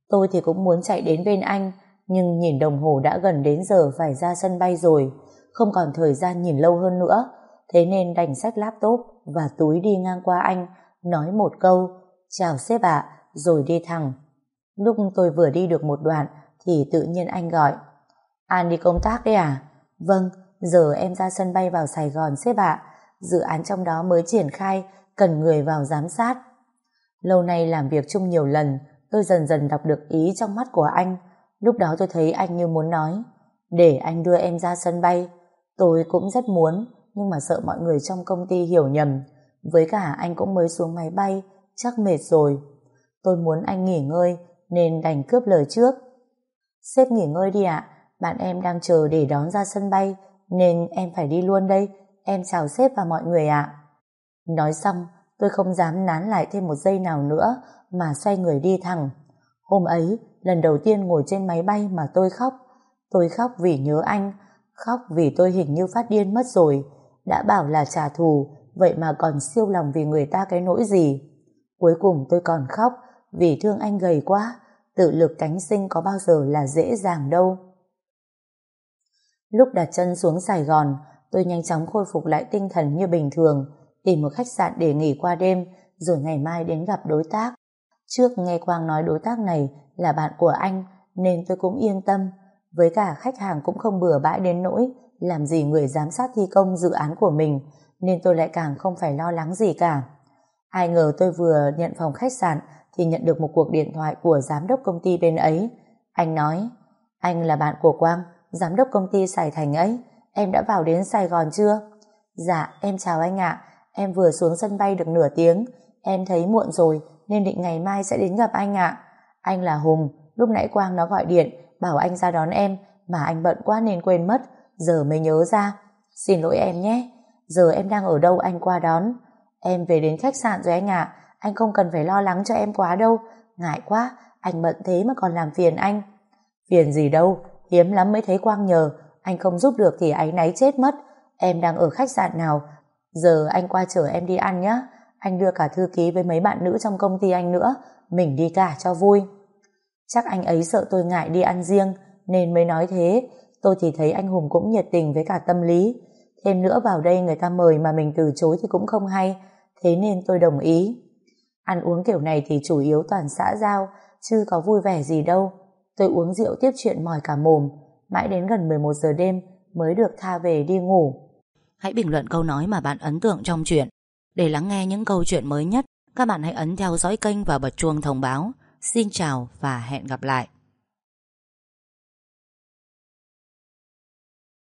Tôi thì cũng muốn chạy đến bên anh, nhưng nhìn đồng hồ đã gần đến giờ phải ra sân bay rồi, không còn thời gian nhìn lâu hơn nữa, thế nên đành sách laptop và túi đi ngang qua anh, nói một câu, chào sếp ạ, rồi đi thẳng. Lúc tôi vừa đi được một đoạn, thì tự nhiên anh gọi, An đi công tác đấy à? Vâng, giờ em ra sân bay vào Sài Gòn sếp ạ, dự án trong đó mới triển khai, cần người vào giám sát. Lâu nay làm việc chung nhiều lần, tôi dần dần đọc được ý trong mắt của anh, Lúc đó tôi thấy anh như muốn nói để anh đưa em ra sân bay. Tôi cũng rất muốn, nhưng mà sợ mọi người trong công ty hiểu nhầm. Với cả anh cũng mới xuống máy bay, chắc mệt rồi. Tôi muốn anh nghỉ ngơi, nên đành cướp lời trước. Sếp nghỉ ngơi đi ạ, bạn em đang chờ để đón ra sân bay, nên em phải đi luôn đây. Em chào sếp và mọi người ạ. Nói xong, tôi không dám nán lại thêm một giây nào nữa, mà xoay người đi thẳng. Hôm ấy, lần đầu tiên ngồi trên máy bay mà tôi khóc. Tôi khóc vì nhớ anh, khóc vì tôi hình như phát điên mất rồi. Đã bảo là trả thù, vậy mà còn siêu lòng vì người ta cái nỗi gì. Cuối cùng tôi còn khóc vì thương anh gầy quá, tự lực cánh sinh có bao giờ là dễ dàng đâu. Lúc đặt chân xuống Sài Gòn, tôi nhanh chóng khôi phục lại tinh thần như bình thường, tìm một khách sạn để nghỉ qua đêm, rồi ngày mai đến gặp đối tác. Trước nghe Quang nói đối tác này là bạn của anh, nên tôi cũng yên tâm. Với cả khách hàng cũng không bừa bãi đến nỗi làm gì người giám sát thi công dự án của mình, nên tôi lại càng không phải lo lắng gì cả. Ai ngờ tôi vừa nhận phòng khách sạn thì nhận được một cuộc điện thoại của giám đốc công ty bên ấy. Anh nói, anh là bạn của Quang, giám đốc công ty Sài Thành ấy, em đã vào đến Sài Gòn chưa? Dạ, em chào anh ạ, em vừa xuống sân bay được nửa tiếng, em thấy muộn rồi nên định ngày mai sẽ đến gặp anh ạ. Anh là Hùng, lúc nãy Quang nó gọi điện, bảo anh ra đón em, mà anh bận quá nên quên mất, giờ mới nhớ ra. Xin lỗi em nhé, giờ em đang ở đâu anh qua đón. Em về đến khách sạn rồi anh ạ, anh không cần phải lo lắng cho em quá đâu, ngại quá, anh bận thế mà còn làm phiền anh. Phiền gì đâu, hiếm lắm mới thấy Quang nhờ, anh không giúp được thì áy náy chết mất. Em đang ở khách sạn nào, giờ anh qua chở em đi ăn nhé. Anh đưa cả thư ký với mấy bạn nữ trong công ty anh nữa, mình đi cả cho vui. Chắc anh ấy sợ tôi ngại đi ăn riêng, nên mới nói thế. Tôi thì thấy anh Hùng cũng nhiệt tình với cả tâm lý. Thêm nữa vào đây người ta mời mà mình từ chối thì cũng không hay, thế nên tôi đồng ý. Ăn uống kiểu này thì chủ yếu toàn xã giao, chứ có vui vẻ gì đâu. Tôi uống rượu tiếp chuyện mỏi cả mồm, mãi đến gần 11 giờ đêm mới được tha về đi ngủ. Hãy bình luận câu nói mà bạn ấn tượng trong chuyện. Để lắng nghe những câu chuyện mới nhất, các bạn hãy ấn theo dõi kênh và bật chuông thông báo. Xin chào và hẹn gặp lại.